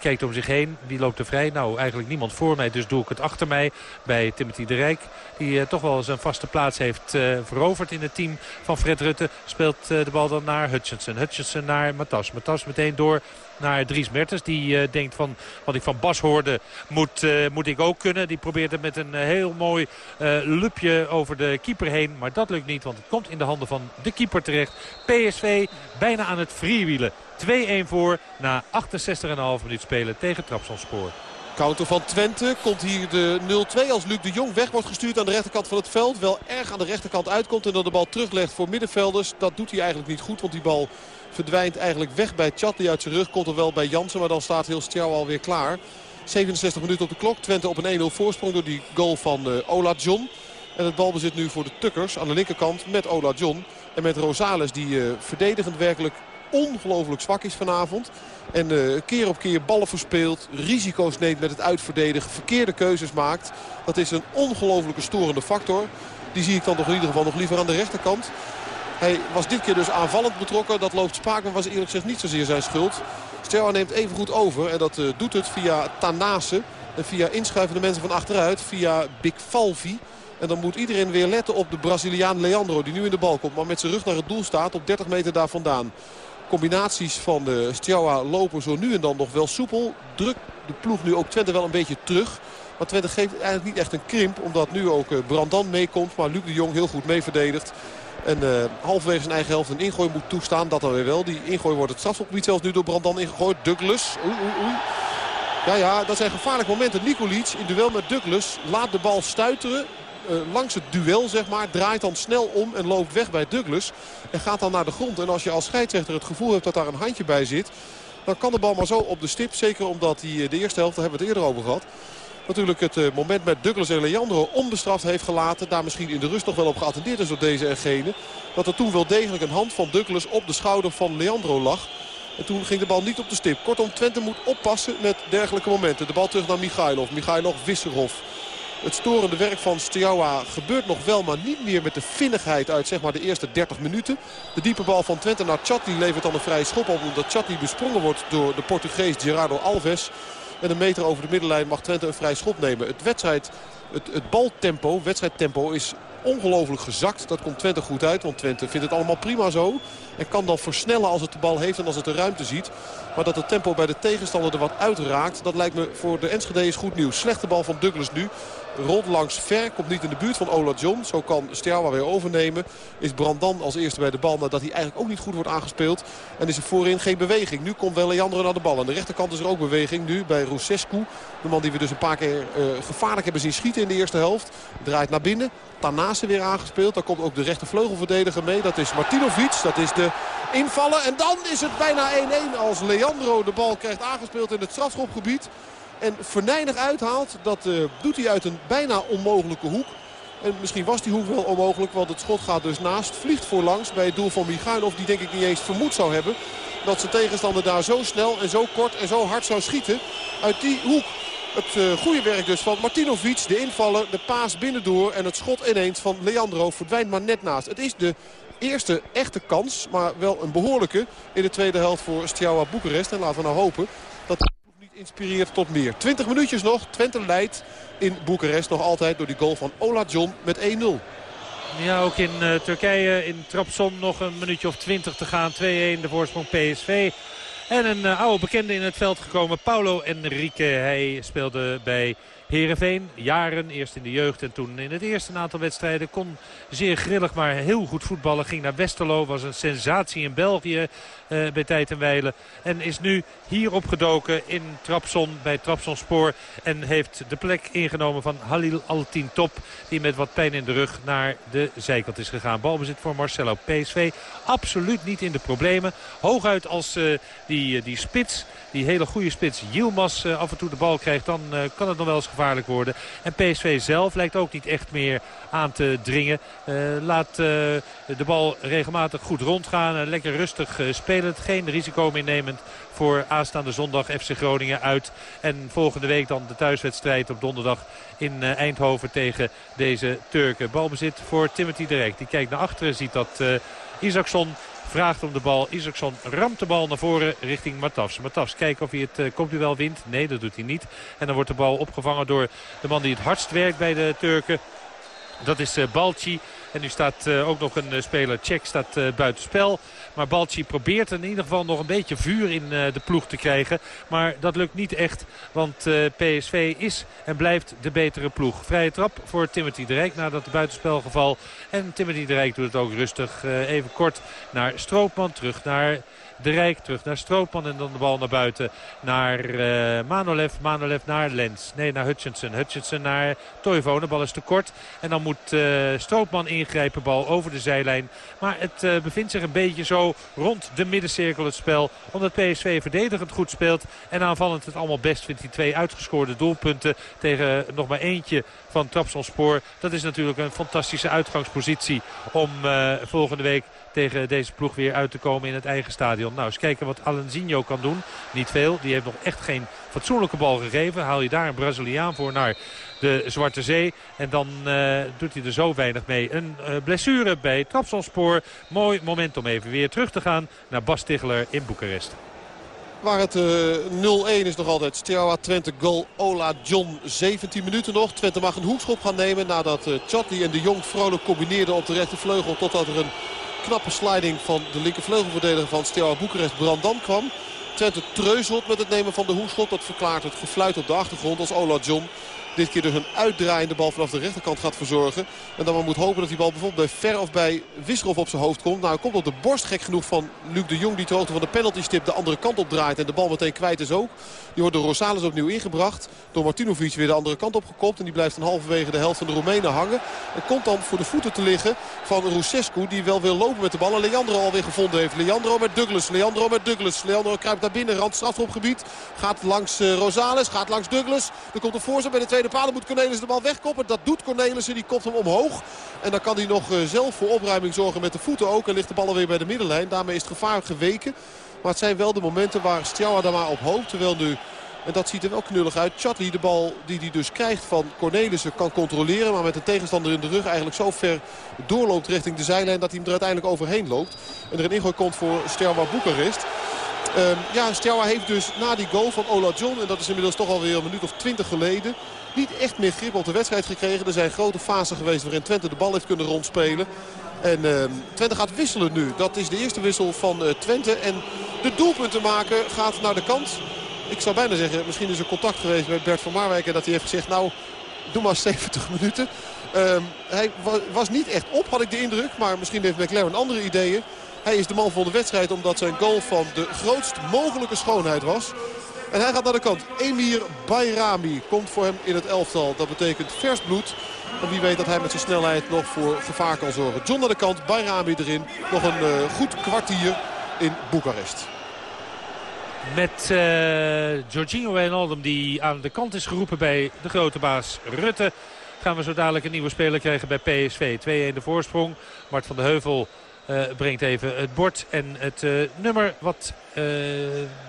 kijkt om zich heen. Wie loopt er vrij? Nou, eigenlijk niemand voor mij. Dus doe ik het achter mij bij Timothy de Rijk. Die toch wel zijn vaste plaats heeft veroverd in het team van Fred Rutte. Speelt de bal dan naar Hutchinson. Hutchinson naar Matas. Matas meteen door naar Dries Mertens. Die uh, denkt van wat ik van Bas hoorde moet, uh, moet ik ook kunnen. Die probeert het met een uh, heel mooi lupje over de keeper heen. Maar dat lukt niet want het komt in de handen van de keeper terecht. PSV bijna aan het freewielen. 2-1 voor na 68,5 minuut spelen tegen Trapsonspoor. Counter van Twente. Komt hier de 0-2 als Luc de Jong weg wordt gestuurd aan de rechterkant van het veld. Wel erg aan de rechterkant uitkomt en dan de bal teruglegt voor middenvelders. Dat doet hij eigenlijk niet goed, want die bal verdwijnt eigenlijk weg bij Chatli uit zijn rug. Komt er wel bij Jansen, maar dan staat heel Stjauw alweer klaar. 67 minuten op de klok. Twente op een 1-0 voorsprong door die goal van uh, Ola John. En het balbezit nu voor de Tukkers aan de linkerkant met Ola John. En met Rosales die uh, verdedigend werkelijk ongelooflijk zwak is vanavond. En uh, keer op keer ballen verspeelt. Risico's neemt met het uitverdedigen. Verkeerde keuzes maakt. Dat is een ongelooflijke storende factor. Die zie ik dan toch in ieder geval nog liever aan de rechterkant. Hij was dit keer dus aanvallend betrokken. Dat loopt maar was eerlijk gezegd niet zozeer zijn schuld. Sterwa neemt even goed over. En dat uh, doet het via Tanase. En via inschuivende mensen van achteruit. Via Big Falvi. En dan moet iedereen weer letten op de Braziliaan Leandro. Die nu in de bal komt. Maar met zijn rug naar het doel staat. Op 30 meter daar vandaan. Combinaties van de Stjawa lopen zo nu en dan nog wel soepel. Drukt de ploeg nu ook Twente wel een beetje terug. Maar Twente geeft eigenlijk niet echt een krimp. Omdat nu ook uh, Brandan meekomt. Maar Luc de Jong heel goed mee verdedigt. En uh, zijn eigen helft een ingooi moet toestaan. Dat dan weer wel. Die ingooi wordt het strafschopgebied zelfs nu door Brandan ingegooid. Douglas. Oei, oei, oei. Ja, ja, dat zijn gevaarlijke momenten. Nikolic in duel met Douglas laat de bal stuiteren. Uh, langs het duel, zeg maar. Draait dan snel om en loopt weg bij Douglas. En gaat dan naar de grond. En als je als scheidsrechter het gevoel hebt dat daar een handje bij zit... dan kan de bal maar zo op de stip. Zeker omdat hij de eerste helft, daar hebben we het eerder over gehad natuurlijk het uh, moment met Douglas en Leandro onbestraft heeft gelaten. Daar misschien in de rust nog wel op geattendeerd is door deze en gene. Dat er toen wel degelijk een hand van Douglas op de schouder van Leandro lag. En toen ging de bal niet op de stip. Kortom, Twente moet oppassen met dergelijke momenten. De bal terug naar Michailov. Michailov, Wisserov. Het storende werk van Steaua gebeurt nog wel, maar niet meer met de vinnigheid uit zeg maar, de eerste 30 minuten. De diepe bal van Twente naar Chatli levert dan een vrije schop op. Omdat Chatli besprongen wordt door de Portugees Gerardo Alves. Met een meter over de middenlijn mag Twente een vrij schop nemen. Het, wedstrijd, het, het baltempo, wedstrijdtempo is ongelooflijk gezakt. Dat komt Twente goed uit, want Twente vindt het allemaal prima zo. En kan dan versnellen als het de bal heeft en als het de ruimte ziet. Maar dat het tempo bij de tegenstander er wat uitraakt, dat lijkt me voor de Enschede's goed nieuws. Slechte bal van Douglas nu. Rolt langs ver, komt niet in de buurt van Ola John. Zo kan Stjawa weer overnemen. Is Brandan als eerste bij de bal nadat hij eigenlijk ook niet goed wordt aangespeeld. En is er voorin geen beweging. Nu komt wel Leandro naar de bal. Aan de rechterkant is er ook beweging. Nu bij Rusescu. De man die we dus een paar keer uh, gevaarlijk hebben zien schieten in de eerste helft. Draait naar binnen. Tanase weer aangespeeld. Daar komt ook de rechtervleugelverdediger mee. Dat is Martinovic. Dat is de invallen. En dan is het bijna 1-1 als Leandro de bal krijgt aangespeeld in het strafschopgebied. En verneinig uithaalt. Dat uh, doet hij uit een bijna onmogelijke hoek. En misschien was die hoek wel onmogelijk. Want het schot gaat dus naast. Vliegt voorlangs bij het doel van Michailov. Die denk ik niet eens vermoed zou hebben. Dat zijn tegenstander daar zo snel en zo kort en zo hard zou schieten. Uit die hoek. Het uh, goede werk dus van Martinovic. De invaller, de paas binnendoor. En het schot ineens van Leandro verdwijnt maar net naast. Het is de eerste echte kans. Maar wel een behoorlijke in de tweede helft voor Steaua Boekarest. En laten we nou hopen dat inspireert tot meer. 20 minuutjes nog. Twente leidt in Boekarest nog altijd door die goal van Ola John met 1-0. Ja, ook in uh, Turkije, in Trabzon nog een minuutje of 20 te gaan. 2-1 de voorsprong PSV. En een uh, oude bekende in het veld gekomen, Paulo Enrique. Hij speelde bij Heerenveen, jaren, eerst in de jeugd en toen in het eerste aantal wedstrijden. Kon zeer grillig, maar heel goed voetballen. Ging naar Westerlo, was een sensatie in België uh, bij tijd en wijlen. En is nu hier opgedoken in Trapson bij Trapsonspoor. En heeft de plek ingenomen van Halil Altin Top. Die met wat pijn in de rug naar de zijkant is gegaan. Balbezit voor Marcelo. PSV absoluut niet in de problemen. Hooguit als uh, die, die spits die hele goede spits Yilmaz af en toe de bal krijgt... dan kan het nog wel eens worden. En PSV zelf lijkt ook niet echt meer aan te dringen. Uh, laat de bal regelmatig goed rondgaan. lekker rustig spelend. Geen risico meer nemend voor aanstaande zondag FC Groningen uit. En volgende week dan de thuiswedstrijd op donderdag in Eindhoven tegen deze Turken. Balbezit voor Timothy Rijk. Die kijkt naar achteren, ziet dat Isaacson vraagt om de bal. Isaacson ramt de bal naar voren richting Matafs. Matafs kijken of hij het uh, komt wel wint. Nee, dat doet hij niet. En dan wordt de bal opgevangen door de man die het hardst werkt bij de Turken. Dat is uh, Balci. En nu staat uh, ook nog een speler, Czech, staat buitenspel. Maar Balci probeert in ieder geval nog een beetje vuur in de ploeg te krijgen. Maar dat lukt niet echt, want PSV is en blijft de betere ploeg. Vrije trap voor Timothy de Rijk na dat buitenspelgeval. En Timothy de Rijk doet het ook rustig even kort naar Stroopman. Terug naar de Rijk terug naar Stroopman en dan de bal naar buiten naar uh, Manolev. Manolev naar Lens. Nee, naar Hutchinson. Hutchinson naar Toivonen. De bal is te kort. En dan moet uh, Stroopman ingrijpen. Bal over de zijlijn. Maar het uh, bevindt zich een beetje zo rond de middencirkel het spel. Omdat PSV verdedigend goed speelt. En aanvallend het allemaal best vindt hij twee uitgescoorde doelpunten. Tegen nog maar eentje van Trapsonspoor. Dat is natuurlijk een fantastische uitgangspositie om volgende week tegen deze ploeg weer uit te komen in het eigen stadion. Nou, eens kijken wat Alenzinho kan doen. Niet veel. Die heeft nog echt geen fatsoenlijke bal gegeven. Haal je daar een Braziliaan voor naar de Zwarte Zee. En dan uh, doet hij er zo weinig mee. Een uh, blessure bij Trapsonspoor. Mooi moment om even weer terug te gaan naar Bas in Boekarest. Waar het uh, 0-1 is nog altijd Steaua Twente goal Ola John. 17 minuten nog. Twente mag een hoekschop gaan nemen nadat uh, en de Jong vrolijk combineerden op de rechtervleugel. Totdat er een knappe sliding van de linkervleugelverdediger van Steaua Boekarest Brandam kwam. Twente treuzelt met het nemen van de hoekschop. Dat verklaart het gefluit op de achtergrond als Ola John dit keer dus een uitdraaiende bal vanaf de rechterkant gaat verzorgen. En dan maar moet hopen dat die bal bijvoorbeeld bij Ver of bij Wisserov op zijn hoofd komt. Nou, komt op de borst gek genoeg van Luc de Jong die ter hoogte van de penalty stip de andere kant op draait. En de bal meteen kwijt is ook. Die wordt door Rosales opnieuw ingebracht. Door Martinovic weer de andere kant op gekopt. En die blijft dan halverwege de helft van de Roemenen hangen. En komt dan voor de voeten te liggen van Rusescu. Die wel wil lopen met de bal. En Leandro alweer gevonden heeft. Leandro met Douglas. Leandro met Douglas. Leandro kruipt naar binnen. Rand strafschopgebied. Gaat langs uh, Rosales. Gaat langs Douglas. Er komt een voorzet bij de tweede paal. moet Cornelissen de bal wegkoppen. Dat doet Cornelissen. Die kopt hem omhoog. En dan kan hij nog uh, zelf voor opruiming zorgen met de voeten ook. En ligt de bal alweer bij de middenlijn. Daarmee is het gevaar geweken. Maar het zijn wel de momenten waar Stjawa daar maar op hoopt. Terwijl nu en dat ziet er wel knullig uit. Chatli, de bal die hij dus krijgt van Cornelissen, kan controleren. Maar met een tegenstander in de rug eigenlijk zo ver doorloopt richting de zijlijn... dat hij hem er uiteindelijk overheen loopt. En er een ingooi komt voor Steaua Boekarest. Um, ja, Steaua heeft dus na die goal van Ola John... en dat is inmiddels toch alweer een minuut of twintig geleden... niet echt meer grip op de wedstrijd gekregen. Er zijn grote fasen geweest waarin Twente de bal heeft kunnen rondspelen. En uh, Twente gaat wisselen nu. Dat is de eerste wissel van uh, Twente. En de doelpuntenmaker gaat naar de kant ik zou bijna zeggen, misschien is er contact geweest met Bert van Marwijk. En dat hij heeft gezegd, nou, doe maar 70 minuten. Um, hij was niet echt op, had ik de indruk. Maar misschien heeft McLaren andere ideeën. Hij is de man van de wedstrijd omdat zijn goal van de grootst mogelijke schoonheid was. En hij gaat naar de kant. Emir Bayrami komt voor hem in het elftal. Dat betekent vers bloed. En wie weet dat hij met zijn snelheid nog voor gevaar kan zorgen. John naar de kant, Bayrami erin. Nog een uh, goed kwartier in Boekarest. Met uh, Wijnaldum die aan de kant is geroepen bij de grote baas Rutte. Gaan we zo dadelijk een nieuwe speler krijgen bij PSV. 2-1 de voorsprong. Mart van de Heuvel brengt even het bord en het uh, nummer wat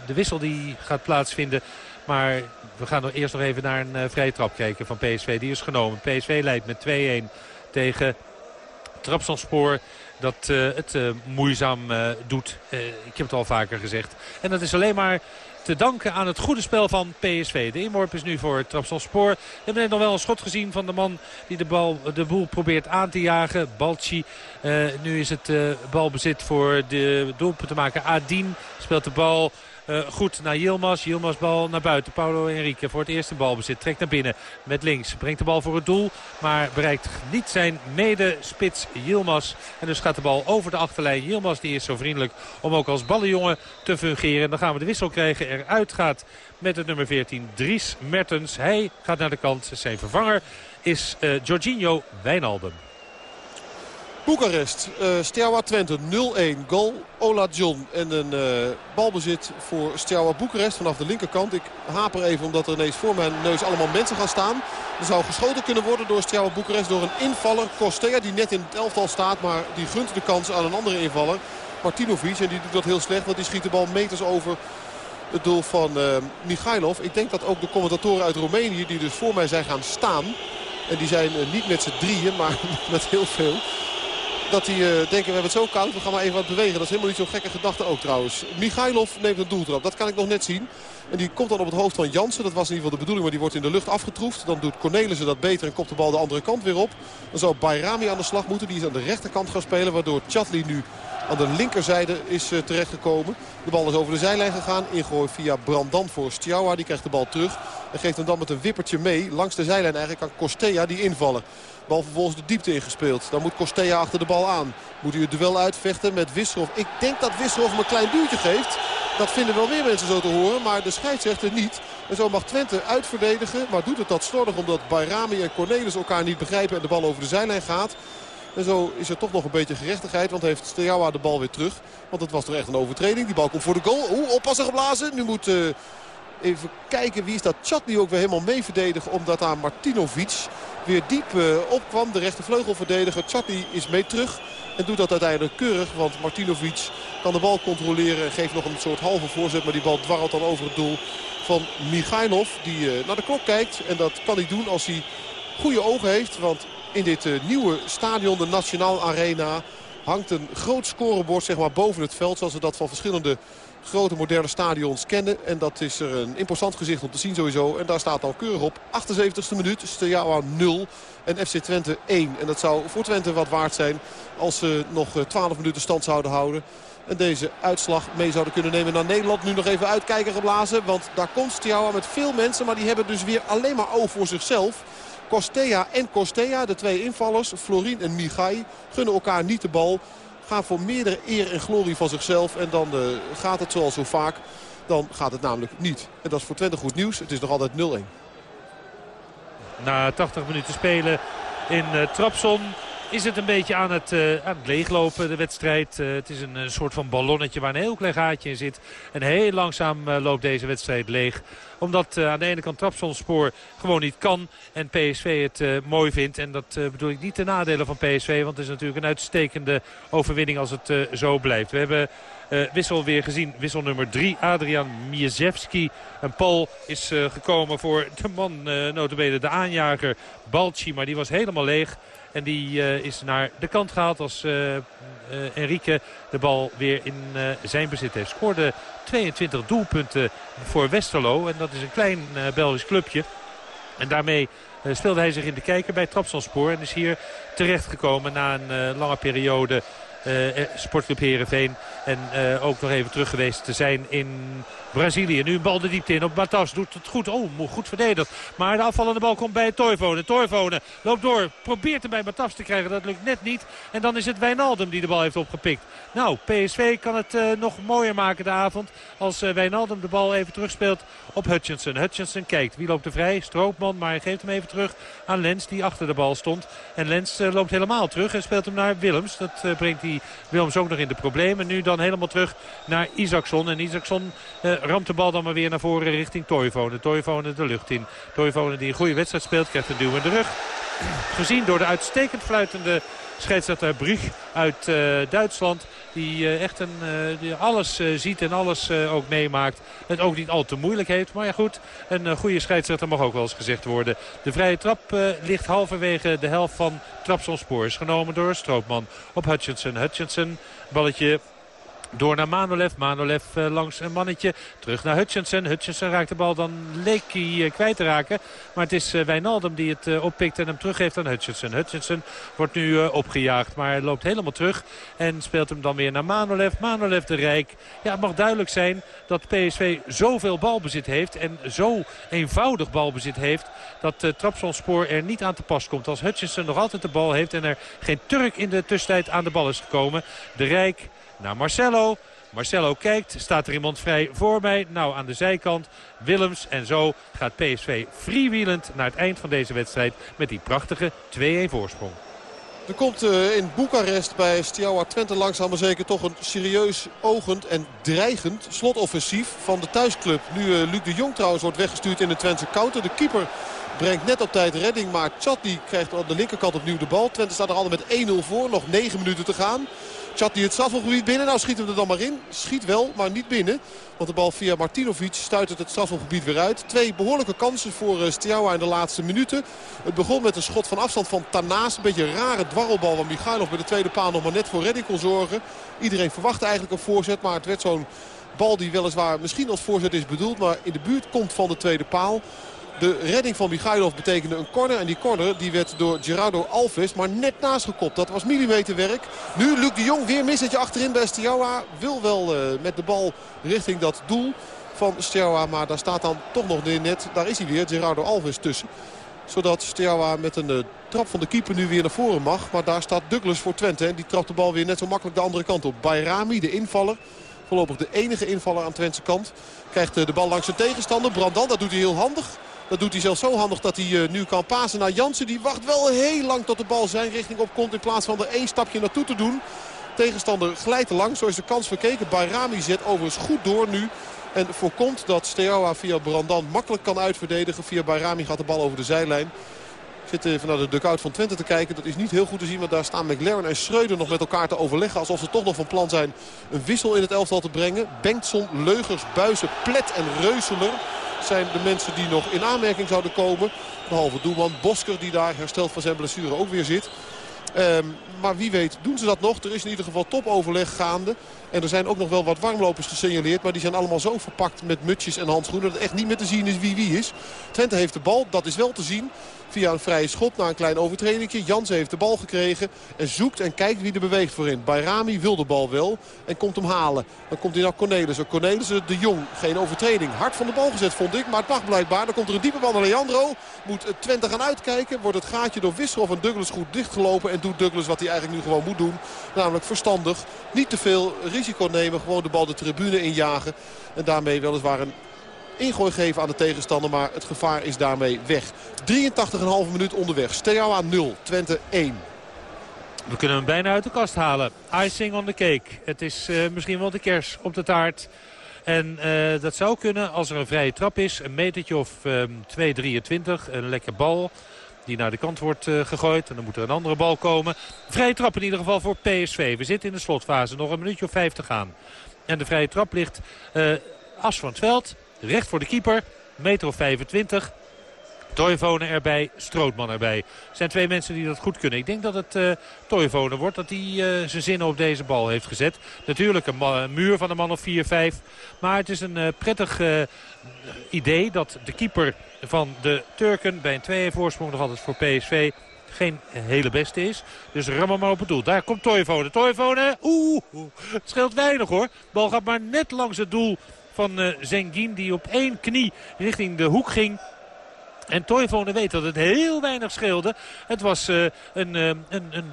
de wissel die gaat plaatsvinden. Maar we gaan nog eerst nog even naar een vrije trap kijken van PSV. Die is genomen. PSV leidt met 2-1 tegen Trapsonspoor dat het moeizaam doet. ik heb het al vaker gezegd. En dat is alleen maar te danken aan het goede spel van PSV. De inworp is nu voor Trabzonspor. We hebben net nog wel een schot gezien van de man die de, bal, de boel probeert aan te jagen. Balci. nu is het balbezit voor de doelpunt te maken. Adin speelt de bal uh, goed naar Yilmaz. Yilmaz bal naar buiten. Paulo Henrique voor het eerste balbezit. Trekt naar binnen met links. Brengt de bal voor het doel. Maar bereikt niet zijn medespits Yilmaz. En dus gaat de bal over de achterlijn. Yilmaz die is zo vriendelijk om ook als ballenjongen te fungeren. En dan gaan we de wissel krijgen. Eruit gaat met het nummer 14 Dries Mertens. Hij gaat naar de kant. Zijn vervanger is uh, Jorginho Wijnaldum. Boekarest, uh, Steaua Twente 0-1. Goal Ola John. En een uh, balbezit voor Steaua Boekarest vanaf de linkerkant. Ik haper even omdat er ineens voor mijn neus allemaal mensen gaan staan. Er zou geschoten kunnen worden door Steaua Boekarest door een invaller. Kostea die net in het elftal staat. Maar die gunt de kans aan een andere invaller. Martinovic. En die doet dat heel slecht. Want die schiet de bal meters over het doel van uh, Michailov. Ik denk dat ook de commentatoren uit Roemenië die dus voor mij zijn gaan staan. En die zijn niet met z'n drieën, maar met heel veel dat die uh, denken we hebben het zo koud, we gaan maar even wat bewegen. Dat is helemaal niet zo'n gekke gedachte ook trouwens. Michailov neemt een doeltrap, dat kan ik nog net zien. En die komt dan op het hoofd van Jansen. Dat was in ieder geval de bedoeling, maar die wordt in de lucht afgetroefd. Dan doet Cornelissen dat beter en kopt de bal de andere kant weer op. Dan zou Bayrami aan de slag moeten. Die is aan de rechterkant gaan spelen, waardoor Chatli nu aan de linkerzijde is uh, terechtgekomen. De bal is over de zijlijn gegaan. Ingooi via Brandan voor Stjawa. Die krijgt de bal terug. En geeft hem dan met een wippertje mee. Langs de zijlijn eigenlijk aan Kostea die invallen. Bal vervolgens de diepte ingespeeld. Dan moet Kostea achter de bal aan. Moet hij het duel uitvechten met Wisserov. Ik denk dat Wisserov hem een klein duwtje geeft. Dat vinden wel meer mensen zo te horen. Maar de scheidsrechter niet. En zo mag Twente uitverdedigen. Maar doet het dat slordig omdat Bayrami en Cornelis elkaar niet begrijpen. En de bal over de zijlijn gaat. En zo is er toch nog een beetje gerechtigheid. Want heeft Steaua de bal weer terug. Want het was toch echt een overtreding. Die bal komt voor de goal. Oeh, oppassen geblazen. Nu moet... Uh, even kijken wie is dat Chatli ook weer helemaal mee verdedigen. Omdat daar Martinovic weer diep uh, opkwam. De rechtervleugelverdediger Chatli is mee terug. En doet dat uiteindelijk keurig. Want Martinovic kan de bal controleren. En geeft nog een soort halve voorzet. Maar die bal dwarrelt dan over het doel van Michailov. Die uh, naar de klok kijkt. En dat kan hij doen als hij goede ogen heeft. Want in dit uh, nieuwe stadion, de Nationaal Arena... hangt een groot scorebord zeg maar, boven het veld. Zoals we dat van verschillende grote moderne stadions kennen. En dat is er een imposant gezicht om te zien sowieso. En daar staat al keurig op. 78e minuut, Steaua 0 en FC Twente 1. En dat zou voor Twente wat waard zijn als ze nog 12 minuten stand zouden houden. En deze uitslag mee zouden kunnen nemen naar Nederland. Nu nog even uitkijken geblazen. Want daar komt Steaua met veel mensen. Maar die hebben dus weer alleen maar oog voor zichzelf. Kostea en Kostea, de twee invallers, Florin en Michai, gunnen elkaar niet de bal gaan voor meerdere eer en glorie van zichzelf. En dan uh, gaat het zoals zo vaak. Dan gaat het namelijk niet. En dat is voor Twente goed nieuws. Het is nog altijd 0-1. Na 80 minuten spelen in uh, Trapson is het een beetje aan het, uh, aan het leeglopen, de wedstrijd. Uh, het is een, een, soort van ballonnetje waar een heel klein gaatje in zit. En heel langzaam loopt deze wedstrijd leeg. Omdat aan de ene kant Trapsonspoor gewoon niet kan. En PSV het mooi vindt. En dat bedoel ik niet ten nadele van PSV. Want het is natuurlijk een uitstekende overwinning als het zo blijft. We hebben... Wissel weer gezien. Wissel nummer 3. Adrian Mieszewski. Een Pool is gekomen voor de man, uh, notabene de aanjager Balci. Maar die was helemaal leeg. En die uh, is naar de kant gehaald als uh, Enrique de bal weer in zijn bezit heeft. Scoorde 22 doelpunten voor Westerlo. En dat is een klein Belgisch clubje. En daarmee speelde hij zich in de kijker bij Trapsonspoor. En is hier terechtgekomen na een lange periode Sportclub Herenveen. En uh, ook nog even terug geweest te zijn in Brazilië. Nu een bal de diepte in op Matas. Doet het goed. Oh, goed verdedigd. Maar de afvallende bal komt bij Toivonen. Toivonen loopt door. Probeert hem bij Matas te krijgen. Dat lukt net niet. En dan is het Wijnaldum die de bal heeft opgepikt. Nou, PSV kan het uh, nog mooier maken de avond. Als uh, Wijnaldum de bal even terugspeelt op Hutchinson. Hutchinson kijkt. Wie loopt er vrij? Stroopman. Maar hij geeft hem even terug aan Lens die achter de bal stond. En Lens loopt helemaal terug en speelt hem naar Willems. Dat brengt hij Willems ook nog in de problemen. Nu dan helemaal terug naar Isaacson. En Isaacson ramt de bal dan maar weer naar voren richting Toivonen. Toivonen de lucht in. Toivonen die een goede wedstrijd speelt krijgt een duw in de rug. Gezien door de uitstekend fluitende scheidsrechter Brug uit Duitsland. Die uh, echt een, uh, die alles ziet en alles ook meemaakt. Het ook niet al te moeilijk heeft. Maar ja goed, een goede scheidsrechter mag ook wel eens gezegd worden. De vrije trap ligt halverwege de helft van Trapsonspoor. Is genomen door Stroopman op Hutchinson. Hutchinson, balletje Door naar Manolev. Manolev uh, langs een mannetje. Terug naar Hutchinson. Hutchinson raakt de bal dan leek hij uh, kwijt te raken. Maar het is uh, Wijnaldum die het oppikt en hem teruggeeft aan Hutchinson. Hutchinson wordt nu opgejaagd. Maar hij loopt helemaal terug. En speelt hem dan weer naar Manolev. Manolev de Rijk. Ja, het mag duidelijk zijn dat PSV zoveel balbezit heeft. En zo eenvoudig balbezit heeft. Dat uh, Trapsonspoor er niet aan te pas komt. Als Hutchinson nog altijd de bal heeft. En er geen Turk in de tussentijd aan de bal is gekomen. De Rijk naar Marcelo. Marcelo kijkt, staat er iemand vrij voor mij? Nou, aan de zijkant Willems. En zo gaat PSV freewheelend naar het eind van deze wedstrijd met die prachtige 2-1 voorsprong. Er komt uh, in Boekarest bij Steaua Twente langzaam maar zeker toch een serieus ogend en dreigend slotoffensief van de thuisclub. Nu uh, Luc de Jong trouwens wordt weggestuurd in de Twentse counter. De keeper brengt net op tijd redding, maar Chatli krijgt aan de linkerkant opnieuw de bal. Twente staat er al met 1-0 voor, nog 9 minuten te gaan. Chatli het strafhofgebied binnen. Nou schiet hem er dan maar in. Schiet wel, maar niet binnen. Want de bal via Martinovic stuit het het strafhofgebied weer uit. Twee behoorlijke kansen voor uh, Stiawa in de laatste minuten. Het begon met een schot van afstand van Tanaas. Een beetje een rare dwarrelbal waar Michailov bij de tweede paal nog maar net voor redding kon zorgen. Iedereen verwachtte eigenlijk een voorzet. Maar het werd zo'n bal die weliswaar misschien als voorzet is bedoeld. Maar in de buurt komt van de tweede paal. De redding van Michailov betekende een corner. En die corner die werd door Gerardo Alves maar net naast gekopt. Dat was millimeterwerk. Nu Luc de Jong weer missetje achterin bij Stiawa. Wil wel uh, met de bal richting dat doel van Stiawa. Maar daar staat dan toch nog net. Daar is hij weer, Gerardo Alves tussen. Zodat Stiawa met een uh, trap van de keeper nu weer naar voren mag. Maar daar staat Douglas voor Twente. En die trapt de bal weer net zo makkelijk de andere kant op. Bayrami, de invaller. Voorlopig de enige invaller aan Twentse kant. Krijgt uh, de bal langs zijn tegenstander. Brandan, dat doet hij heel handig. Dat doet hij zelfs zo handig dat hij nu kan pasen naar Jansen. Die wacht wel heel lang tot de bal zijn richting opkomt. In plaats van er één stapje naartoe te doen. Tegenstander glijdt lang. Zo is de kans verkeken. Bayrami zet overigens goed door nu. En voorkomt dat Steaua via Brandan makkelijk kan uitverdedigen. Via Bayrami gaat de bal over de zijlijn. Zitten vanuit de dugout van Twente te kijken. Dat is niet heel goed te zien. Want daar staan McLaren en Schreuder nog met elkaar te overleggen. Alsof ze toch nog van plan zijn een wissel in het elftal te brengen. Bengtson, Leugers, Buizen, Plet en Reuseler zijn de mensen die nog in aanmerking zouden komen. Behalve doelman Bosker die daar hersteld van zijn blessure ook weer zit. Um, maar wie weet doen ze dat nog. Er is in ieder geval topoverleg gaande. En er zijn ook nog wel wat warmlopers gesignaleerd. Maar die zijn allemaal zo verpakt met mutsjes en handschoenen... dat het echt niet meer te zien is wie wie is. Twente heeft de bal, dat is wel te zien. Via een vrije schop naar een klein overtredingje. Jansen heeft de bal gekregen en zoekt en kijkt wie er beweegt voorin. Bayrami wil de bal wel en komt hem halen. Dan komt hij naar Cornelissen. Cornelissen de Jong. Geen overtreding. Hard van de bal gezet vond ik. Maar het mag blijkbaar. Dan komt er een diepe bal naar Leandro. Moet Twente gaan uitkijken. Wordt het gaatje door Wissel en Douglas goed dichtgelopen. En doet Douglas wat hij eigenlijk nu gewoon moet doen. Namelijk verstandig. Niet te veel risico nemen. Gewoon de bal de tribune injagen. En daarmee weliswaar een ingooi geven aan de tegenstander. Maar het gevaar is daarmee weg. 83,5 minuut onderweg. Steaua 0, Twente 1. We kunnen hem bijna uit de kast halen. Icing on the cake. Het is uh, misschien wel de kers op de taart. En uh, dat zou kunnen als er een vrije trap is. Een metertje of uh, 2,23. Een lekker bal die naar de kant wordt uh, gegooid. En dan moet er een andere bal komen. Vrije trap in ieder geval voor PSV. We zitten in de slotfase. Nog een minuutje of vijf te gaan. En de vrije trap ligt as van het veld. Recht voor de keeper. Meter of 25. Toivonen erbij, Strootman erbij. Er zijn twee mensen die dat goed kunnen. Ik denk dat het uh, wordt dat hij uh, zijn zinnen op deze bal heeft gezet. Natuurlijk een, muur van een man of 4-5. Maar het is een uh, prettig idee dat de keeper van de Turken bij een 2-1 voorsprong nog altijd voor PSV geen hele beste is. Dus ram maar op het doel. Daar komt Toivonen. Toivonen, oeh, het scheelt weinig hoor. De bal gaat maar net langs het doel van uh, Zengin die op één knie richting de hoek ging. En Toivonen weet dat het heel weinig scheelde. Het was uh, een, uh, een, een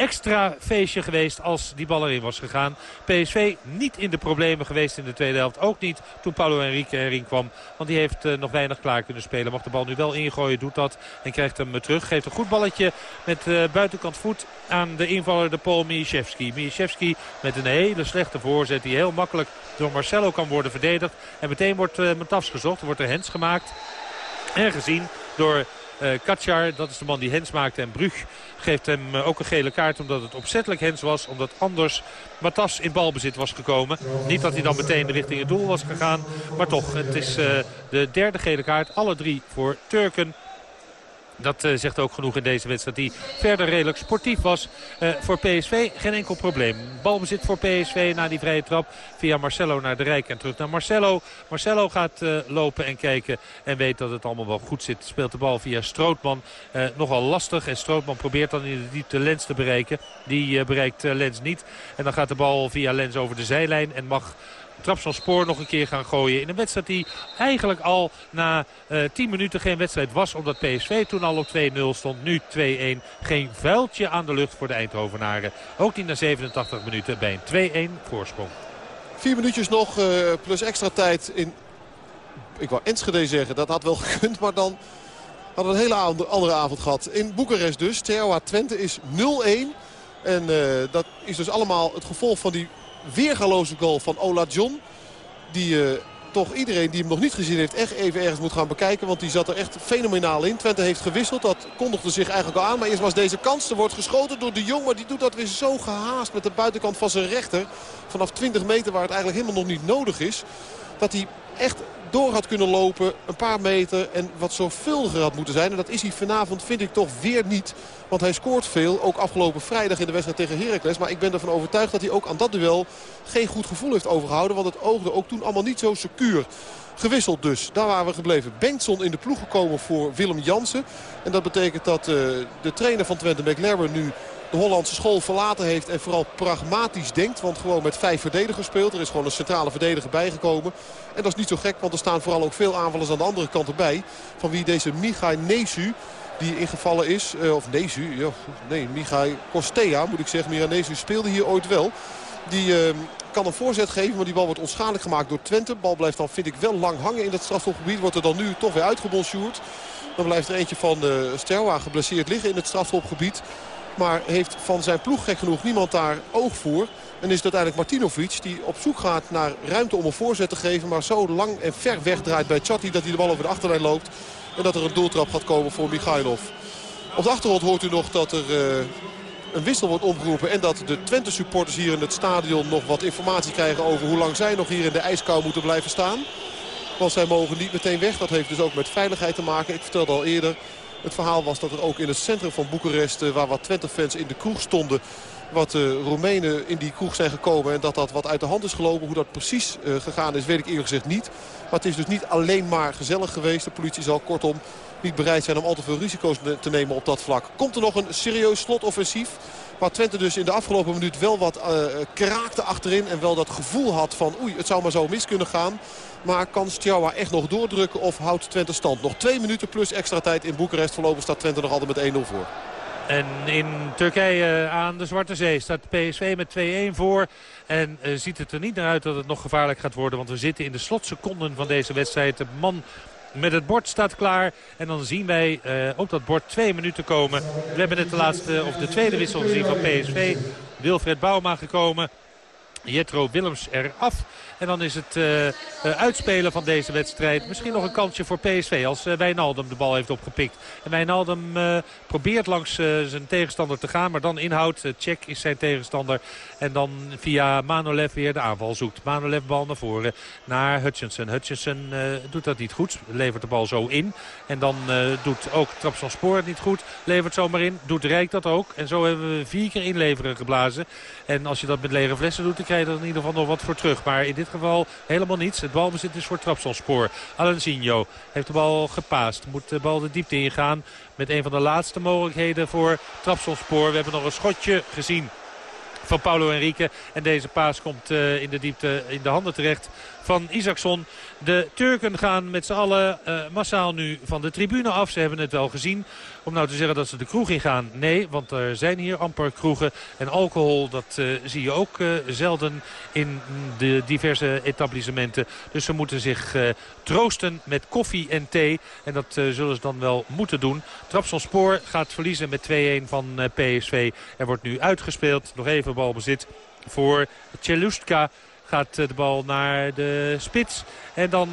extra feestje geweest als die bal erin was gegaan. PSV niet in de problemen geweest in de tweede helft. Ook niet toen Paulo Henrique erin kwam. Want die heeft uh, nog weinig klaar kunnen spelen. Mag de bal nu wel ingooien, doet dat. En krijgt hem terug. Geeft een goed balletje met uh, buitenkant voet aan de invaller de Paul Mieszewski. Mieszewski met een hele slechte voorzet die heel makkelijk door Marcelo kan worden verdedigd. En meteen wordt uh, Matafs gezocht. Wordt er hens gemaakt. En gezien door uh, dat is de man die hens maakte. En Brug geeft hem uh, ook een gele kaart omdat het opzettelijk hens was. Omdat anders Matas in balbezit was gekomen. Niet dat hij dan meteen richting het doel was gegaan. Maar toch, het is uh, de derde gele kaart. Alle drie voor Turken. Dat uh, zegt ook genoeg in deze wedstrijd die verder redelijk sportief was. Uh, voor PSV geen enkel probleem. Balbezit voor PSV na die vrije trap via Marcelo naar de Rijk en terug naar Marcelo. Marcelo gaat uh, lopen en kijken en weet dat het allemaal wel goed zit. Speelt de bal via Strootman. nogal lastig en Strootman probeert dan in de diepte Lens te bereiken. Die bereikt Lens niet. En dan gaat de bal via Lens over de zijlijn en mag Trapsonspoor nog een keer gaan gooien. In een wedstrijd die eigenlijk al na uh, eh, 10 minuten geen wedstrijd was. Omdat PSV toen al op 2-0 stond. Nu 2-1. Geen vuiltje aan de lucht voor de Eindhovenaren. Ook niet na 87 minuten bij een 2-1 voorsprong. Vier minuutjes nog uh, plus extra tijd in... Ik wou Enschede zeggen, dat had wel gekund. Maar dan hadden een hele andere avond gehad. In Boekarest dus. Steaua Twente is 0-1. En uh, dat is dus allemaal het gevolg van die weergaloze goal van Ola John. Die uh, toch iedereen die hem nog niet gezien heeft echt even ergens moet gaan bekijken. Want die zat er echt fenomenaal in. Twente heeft gewisseld. Dat kondigde zich eigenlijk al aan. Maar eerst was deze kans. Er wordt geschoten door de Jong. Maar die doet dat weer zo gehaast met de buitenkant van zijn rechter. Vanaf 20 meter waar het eigenlijk helemaal nog niet nodig is. Dat hij echt door had kunnen lopen. Een paar meter en wat zorgvuldiger had moeten zijn. En dat is hij vanavond vind ik toch weer niet. Want hij scoort veel. Ook afgelopen vrijdag in de wedstrijd tegen Heracles. Maar ik ben ervan overtuigd dat hij ook aan dat duel geen goed gevoel heeft overgehouden. Want het oogde ook toen allemaal niet zo secuur. Gewisseld dus. Daar waren we gebleven. Bengtson in de ploeg gekomen voor Willem Jansen. En dat betekent dat uh, de trainer van Twente McLaren nu de Hollandse school verlaten heeft. En vooral pragmatisch denkt. Want gewoon met vijf verdedigers speelt. Er is gewoon een centrale verdediger bijgekomen. En dat is niet zo gek. Want er staan vooral ook veel aanvallers aan de andere kant erbij. Van wie deze Michai Nesu die ingevallen is. Uh, of Nesu, ja, nee, Michai Kostea moet ik zeggen. Mira Nesu speelde hier ooit wel. Die uh, kan een voorzet geven, maar die bal wordt onschadelijk gemaakt door Twente. Bal blijft dan, vind ik, wel lang hangen in dat strafschopgebied. Wordt er dan nu toch weer uitgebonsjoerd. Dan blijft er eentje van uh, Sterwa geblesseerd liggen in het strafschopgebied. Maar heeft van zijn ploeg gek genoeg niemand daar oog voor. En is het uiteindelijk Martinovic die op zoek gaat naar ruimte om een voorzet te geven. Maar zo lang en ver wegdraait bij Chatti dat hij de bal over de achterlijn loopt. En dat er een doeltrap gaat komen voor Michailov. Op de achtergrond hoort u nog dat er uh, een wissel wordt omgeroepen. En dat de Twente supporters hier in het stadion nog wat informatie krijgen over hoe lang zij nog hier in de ijskou moeten blijven staan. Want zij mogen niet meteen weg. Dat heeft dus ook met veiligheid te maken. Ik vertelde al eerder het verhaal was dat er ook in het centrum van Boekarest... waar wat Twente-fans in de kroeg stonden... wat uh, Roemenen in die kroeg zijn gekomen... en dat dat wat uit de hand is gelopen. Hoe dat precies uh, gegaan is, weet ik eerlijk gezegd niet. Maar het is dus niet alleen maar gezellig geweest. De politie zal kortom niet bereid zijn om al te veel risico's te nemen op dat vlak. Komt er nog een serieus slotoffensief? Waar Twente dus in de afgelopen minuut wel wat uh, kraakte achterin. En wel dat gevoel had van oei, het zou maar zo mis kunnen gaan. Maar kan Stjawa echt nog doordrukken of houdt Twente stand? Nog twee minuten plus extra tijd in Boekarest. Voorlopig staat Twente nog altijd met 1-0 voor. En in Turkije aan de Zwarte Zee staat PSV met 2-1 voor. En uh, ziet het er niet naar uit dat het nog gevaarlijk gaat worden. Want we zitten in de slotseconden van deze wedstrijd. De man met het bord staat klaar. En dan zien wij uh, op dat bord twee minuten komen. We hebben net de laatste of de tweede wissel gezien van PSV. Wilfred Bouma gekomen. Jetro Willems eraf. En dan is het uh, uitspelen van deze wedstrijd misschien nog een kansje voor PSV. Als uh, Wijnaldum de bal heeft opgepikt. En Wijnaldum probeert langs zijn tegenstander te gaan. Maar dan inhoudt. Check is zijn tegenstander. En dan via Manolev weer de aanval zoekt. Manolev bal naar voren naar Hutchinson. Hutchinson doet dat niet goed. Levert de bal zo in. En dan doet ook Trapson Spoor het niet goed. Levert zomaar in. Doet Rijk dat ook. En zo hebben we vier keer inleveren geblazen. En als je dat met lege flessen doet dan krijg je er in ieder geval nog wat voor terug. Maar in dit geval helemaal niets. Het balbezit is voor Trapsonspoor. Alenzinho heeft de bal gepaast. Moet de bal de diepte ingaan met een van de laatste mogelijkheden voor Trapsonspoor. We hebben nog een schotje gezien van Paulo Henrique. En deze paas komt uh, in de diepte in de handen terecht van Isaacson. De Turken gaan met z'n allen uh, massaal nu van de tribune af. Ze hebben het wel gezien. Om nou te zeggen dat ze de kroeg ingaan, nee. Want er zijn hier amper kroegen. En alcohol, dat uh, zie je ook uh, zelden in de diverse etablissementen. Dus ze moeten zich troosten met koffie en thee. En dat zullen ze dan wel moeten doen. Trapsonspoor gaat verliezen met 2-1 van PSV. Er wordt nu uitgespeeld. Nog even balbezit voor Celustka gaat de bal naar de spits. En dan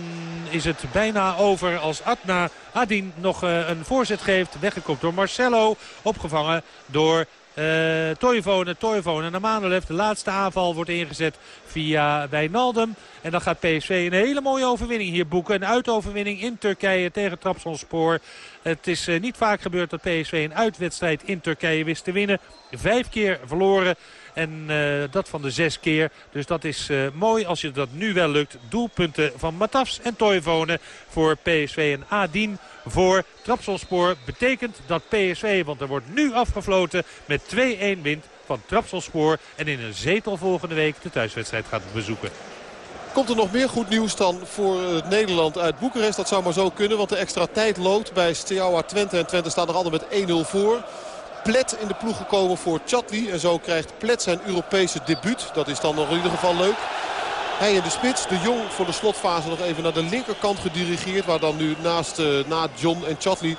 is het bijna over als Adna Adin nog een voorzet geeft. Weggekopt door Marcelo. Opgevangen door Uh, Toivonen, Toivonen naar Manolev. De laatste aanval wordt ingezet via Wijnaldum. En dan gaat PSV een hele mooie overwinning hier boeken. Een uitoverwinning in Turkije tegen Trabzonspor. Het is niet vaak gebeurd dat PSV een uitwedstrijd in Turkije wist te winnen. Vijf keer verloren. En uh, dat van de zes keer. Dus dat is uh, mooi als je dat nu wel lukt. Doelpunten van Matafs en Toivonen voor PSV en Adien voor Trapsonspoor. Betekent dat PSV, want er wordt nu afgefloten met 2-1 wint van Trapsonspoor. En in een zetel volgende week de thuiswedstrijd gaat bezoeken. Komt er nog meer goed nieuws dan voor Nederland uit Boekarest? Dat zou maar zo kunnen, want de extra tijd loopt bij Steaua Twente. En Twente staat nog altijd met 1-0 voor. Plet in de ploeg gekomen voor Chatli. En zo krijgt Plet zijn Europese debuut. Dat is dan nog in ieder geval leuk. Hij in de spits. De Jong voor de slotfase nog even naar de linkerkant gedirigeerd. Waar dan nu naast uh, na John en Chatli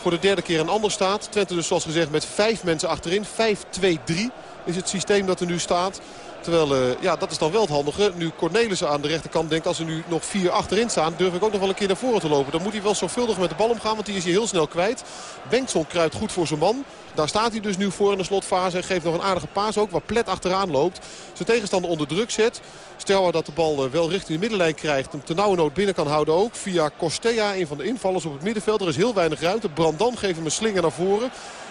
voor de derde keer een ander staat. Twente dus zoals gezegd met vijf mensen achterin. 5-2-3 is het systeem dat er nu staat. Terwijl, uh, ja, dat is dan wel het handige. Nu Cornelissen aan de rechterkant denkt, als er nu nog vier achterin staan... durf ik ook nog wel een keer naar voren te lopen. Dan moet hij wel zorgvuldig met de bal omgaan, want die is hier heel snel kwijt. Bengtson kruipt goed voor zijn man. Daar staat hij dus nu voor in de slotfase. En geeft nog een aardige paas ook, waar Plet achteraan loopt. Zijn tegenstander onder druk zet. Stel dat de bal wel richting de middenlijn krijgt. Hem nood binnen kan houden ook. Via Costea, een van de invallers op het middenveld. Er is heel weinig ruimte. Brandan geeft hem een slinger naar voren.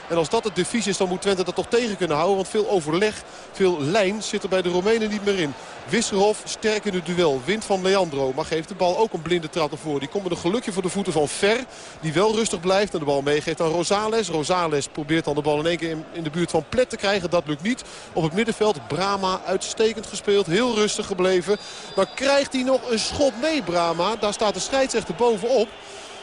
En als dat het devies is, dan moet Twente dat toch tegen kunnen houden. Want veel overleg, veel lijn zit er bij de Romeinen niet meer in. Wisserhof sterk in het duel. Wint van Leandro. Maar geeft de bal ook een blinde trap ervoor. Die komt met een gelukje voor de voeten van Ver. Die wel rustig blijft en de bal meegeeft aan Rosales. Rosales probeert dan de bal in één keer in, de buurt van Plet te krijgen. Dat lukt niet. Op het middenveld Brama uitstekend gespeeld. Heel rustig gebleven. Dan krijgt hij nog een schop mee Brama. Daar staat de scheidsrechter bovenop.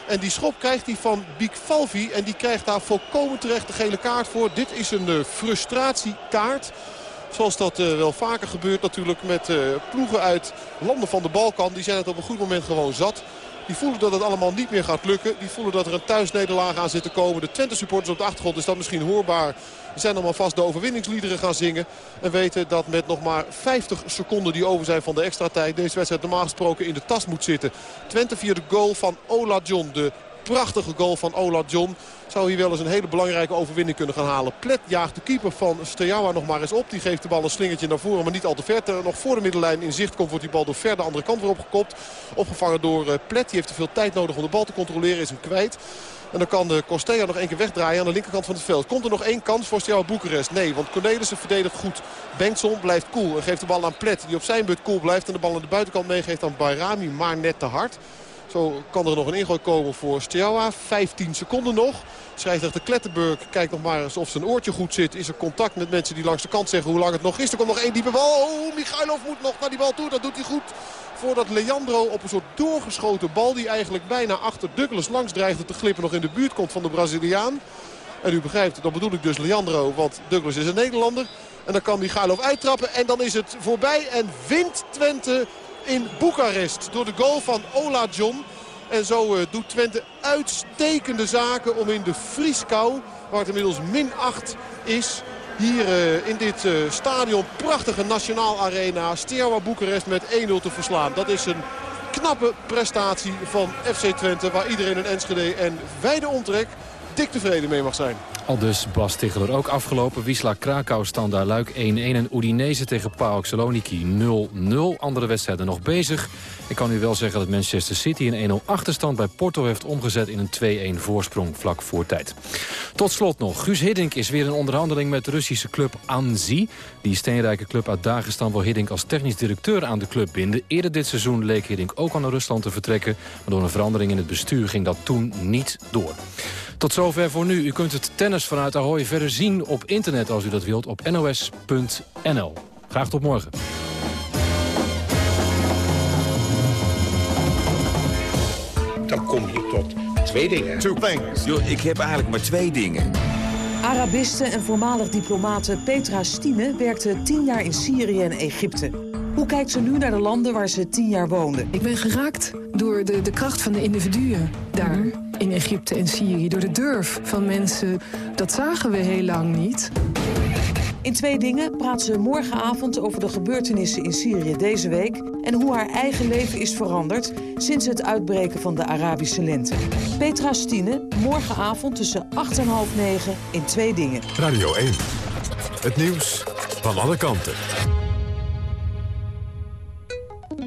En die schop krijgt hij van Biek Falvi. En die krijgt daar volkomen terecht de gele kaart voor. Dit is een uh, frustratiekaart. Zoals dat uh, wel vaker gebeurt natuurlijk met uh, ploegen uit landen van de Balkan. Die zijn het op een goed moment gewoon zat. Die voelen dat het allemaal niet meer gaat lukken. Die voelen dat er een thuisnederlaag aan zit te komen. De Twente supporters op de achtergrond is dat misschien hoorbaar. Die zijn allemaal vast de overwinningsliederen gaan zingen. En weten dat met nog maar 50 seconden die over zijn van de extra tijd... deze wedstrijd normaal gesproken in de tas moet zitten. Twente via de goal van Ola John. De prachtige goal van Ola John. Zou hier wel eens een hele belangrijke overwinning kunnen gaan halen. Plet jaagt de keeper van Steaua nog maar eens op. Die geeft de bal een slingertje naar voren, maar niet al te ver. Nog voor de middenlijn in zicht komt, wordt die bal door ver de andere kant weer opgekopt. Opgevangen door uh, Plet. Die heeft te veel tijd nodig om de bal te controleren. Is hem kwijt. En dan kan de Costea nog één keer wegdraaien aan de linkerkant van het veld. Komt er nog één kans voor Steaua Boekarest? Nee, want Cornelissen verdedigt goed. Bengtson blijft cool en geeft de bal aan Plet. Die op zijn beurt cool blijft en de bal aan de buitenkant meegeeft aan Bayrami. Maar net te hard. Zo kan er nog een ingooi komen voor Steaua. 15 seconden nog. Scheidsrechter Klettenburg kijkt nog maar eens of zijn oortje goed zit. Is er contact met mensen die langs de kant zeggen hoe lang het nog is. Er komt nog één diepe bal. Oh, Michailov moet nog naar die bal toe. Dat doet hij goed. Voordat Leandro op een soort doorgeschoten bal... die eigenlijk bijna achter Douglas langs dreigde te glippen... nog in de buurt komt van de Braziliaan. En u begrijpt, dan bedoel ik dus Leandro, want Douglas is een Nederlander. En dan kan Michailov uittrappen en dan is het voorbij. En wint Twente in Boekarest door de goal van Ola John. En zo uh, doet Twente uitstekende zaken om in de vrieskou, waar het inmiddels min 8 is... Hier uh, in dit uh, stadion, prachtige Nationaal Arena, Steaua Boekarest met 1-0 te verslaan. Dat is een knappe prestatie van FC Twente, waar iedereen een Enschede en wijde omtrek dik tevreden mee mag zijn. Al dus Bas ook afgelopen. Wisla Krakau standaard Luik 1-1 en Udinese tegen PAOK Saloniki 0-0. Andere wedstrijden nog bezig. Ik kan u wel zeggen dat Manchester City een 1-0 achterstand bij Porto heeft omgezet in een 2-1 voorsprong vlak voor tijd. Tot slot nog. Guus Hiddink is weer in onderhandeling met de Russische club Anzi. Die steenrijke club uit Dagestan wil Hiddink als technisch directeur aan de club binden. Eerder dit seizoen leek Hiddink ook naar Rusland te vertrekken. Maar door een verandering in het bestuur ging dat toen niet door. Tot zover voor nu. U kunt het tennis vanuit Ahoy verder zien op internet als u dat wilt op nos.nl. Graag tot morgen. Dan kom je tot twee dingen. Two things. Yo, ik heb eigenlijk maar twee dingen. Arabiste en voormalig diplomate Petra Stine werkte tien jaar in Syrië en Egypte. Hoe kijkt ze nu naar de landen waar ze tien jaar woonde? Ik ben geraakt door de, de kracht van de individuen daar in Egypte en Syrië. Door de durf van mensen. Dat zagen we heel lang niet. In twee dingen praat ze morgenavond over de gebeurtenissen in Syrië deze week... en hoe haar eigen leven is veranderd sinds het uitbreken van de Arabische lente. Petra Stine, morgenavond tussen 8 en half 9 in twee dingen. Radio 1. Het nieuws van alle kanten.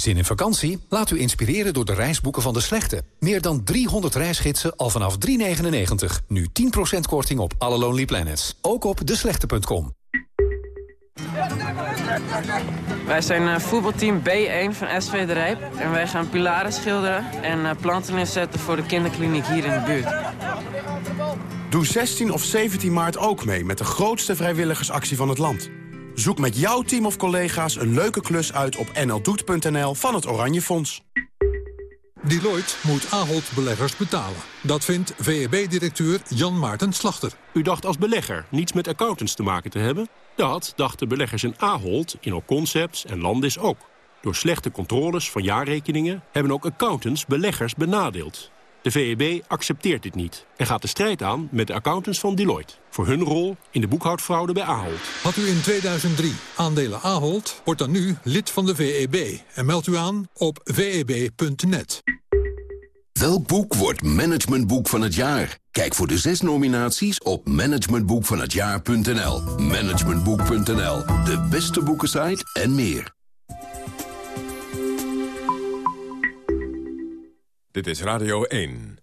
Zin in vakantie? Laat u inspireren door de reisboeken van De Slechte. Meer dan 300 reisgidsen al vanaf 3,99. Nu 10% korting op alle Lonely Planets. Ook op deslechte.com. Wij zijn uh, voetbalteam B1 van SV De Rijp. En wij gaan pilaren schilderen en uh, planten inzetten voor de kinderkliniek hier in de buurt. Doe 16 of 17 maart ook mee met de grootste vrijwilligersactie van het land. Zoek met jouw team of collega's een leuke klus uit op nldoet.nl van het Oranje Fonds. Deloitte moet Ahold beleggers betalen. Dat vindt VEB-directeur Jan Maarten Slachter. U dacht als belegger niets met accountants te maken te hebben? Dat dachten beleggers in Ahold, in Concepts en Landis ook. Door slechte controles van jaarrekeningen hebben ook accountants beleggers benadeeld. De VEB accepteert dit niet en gaat de strijd aan met de accountants van Deloitte... voor hun rol in de boekhoudfraude bij Ahold. Had u in 2003 aandelen Ahold, wordt dan nu lid van de VEB... en meldt u aan op veb.net. Welk boek wordt managementboek van het jaar? Kijk voor de zes nominaties op managementboekvanhetjaar.nl. Managementboek.nl, de beste boekensite en meer. Dit is Radio 1.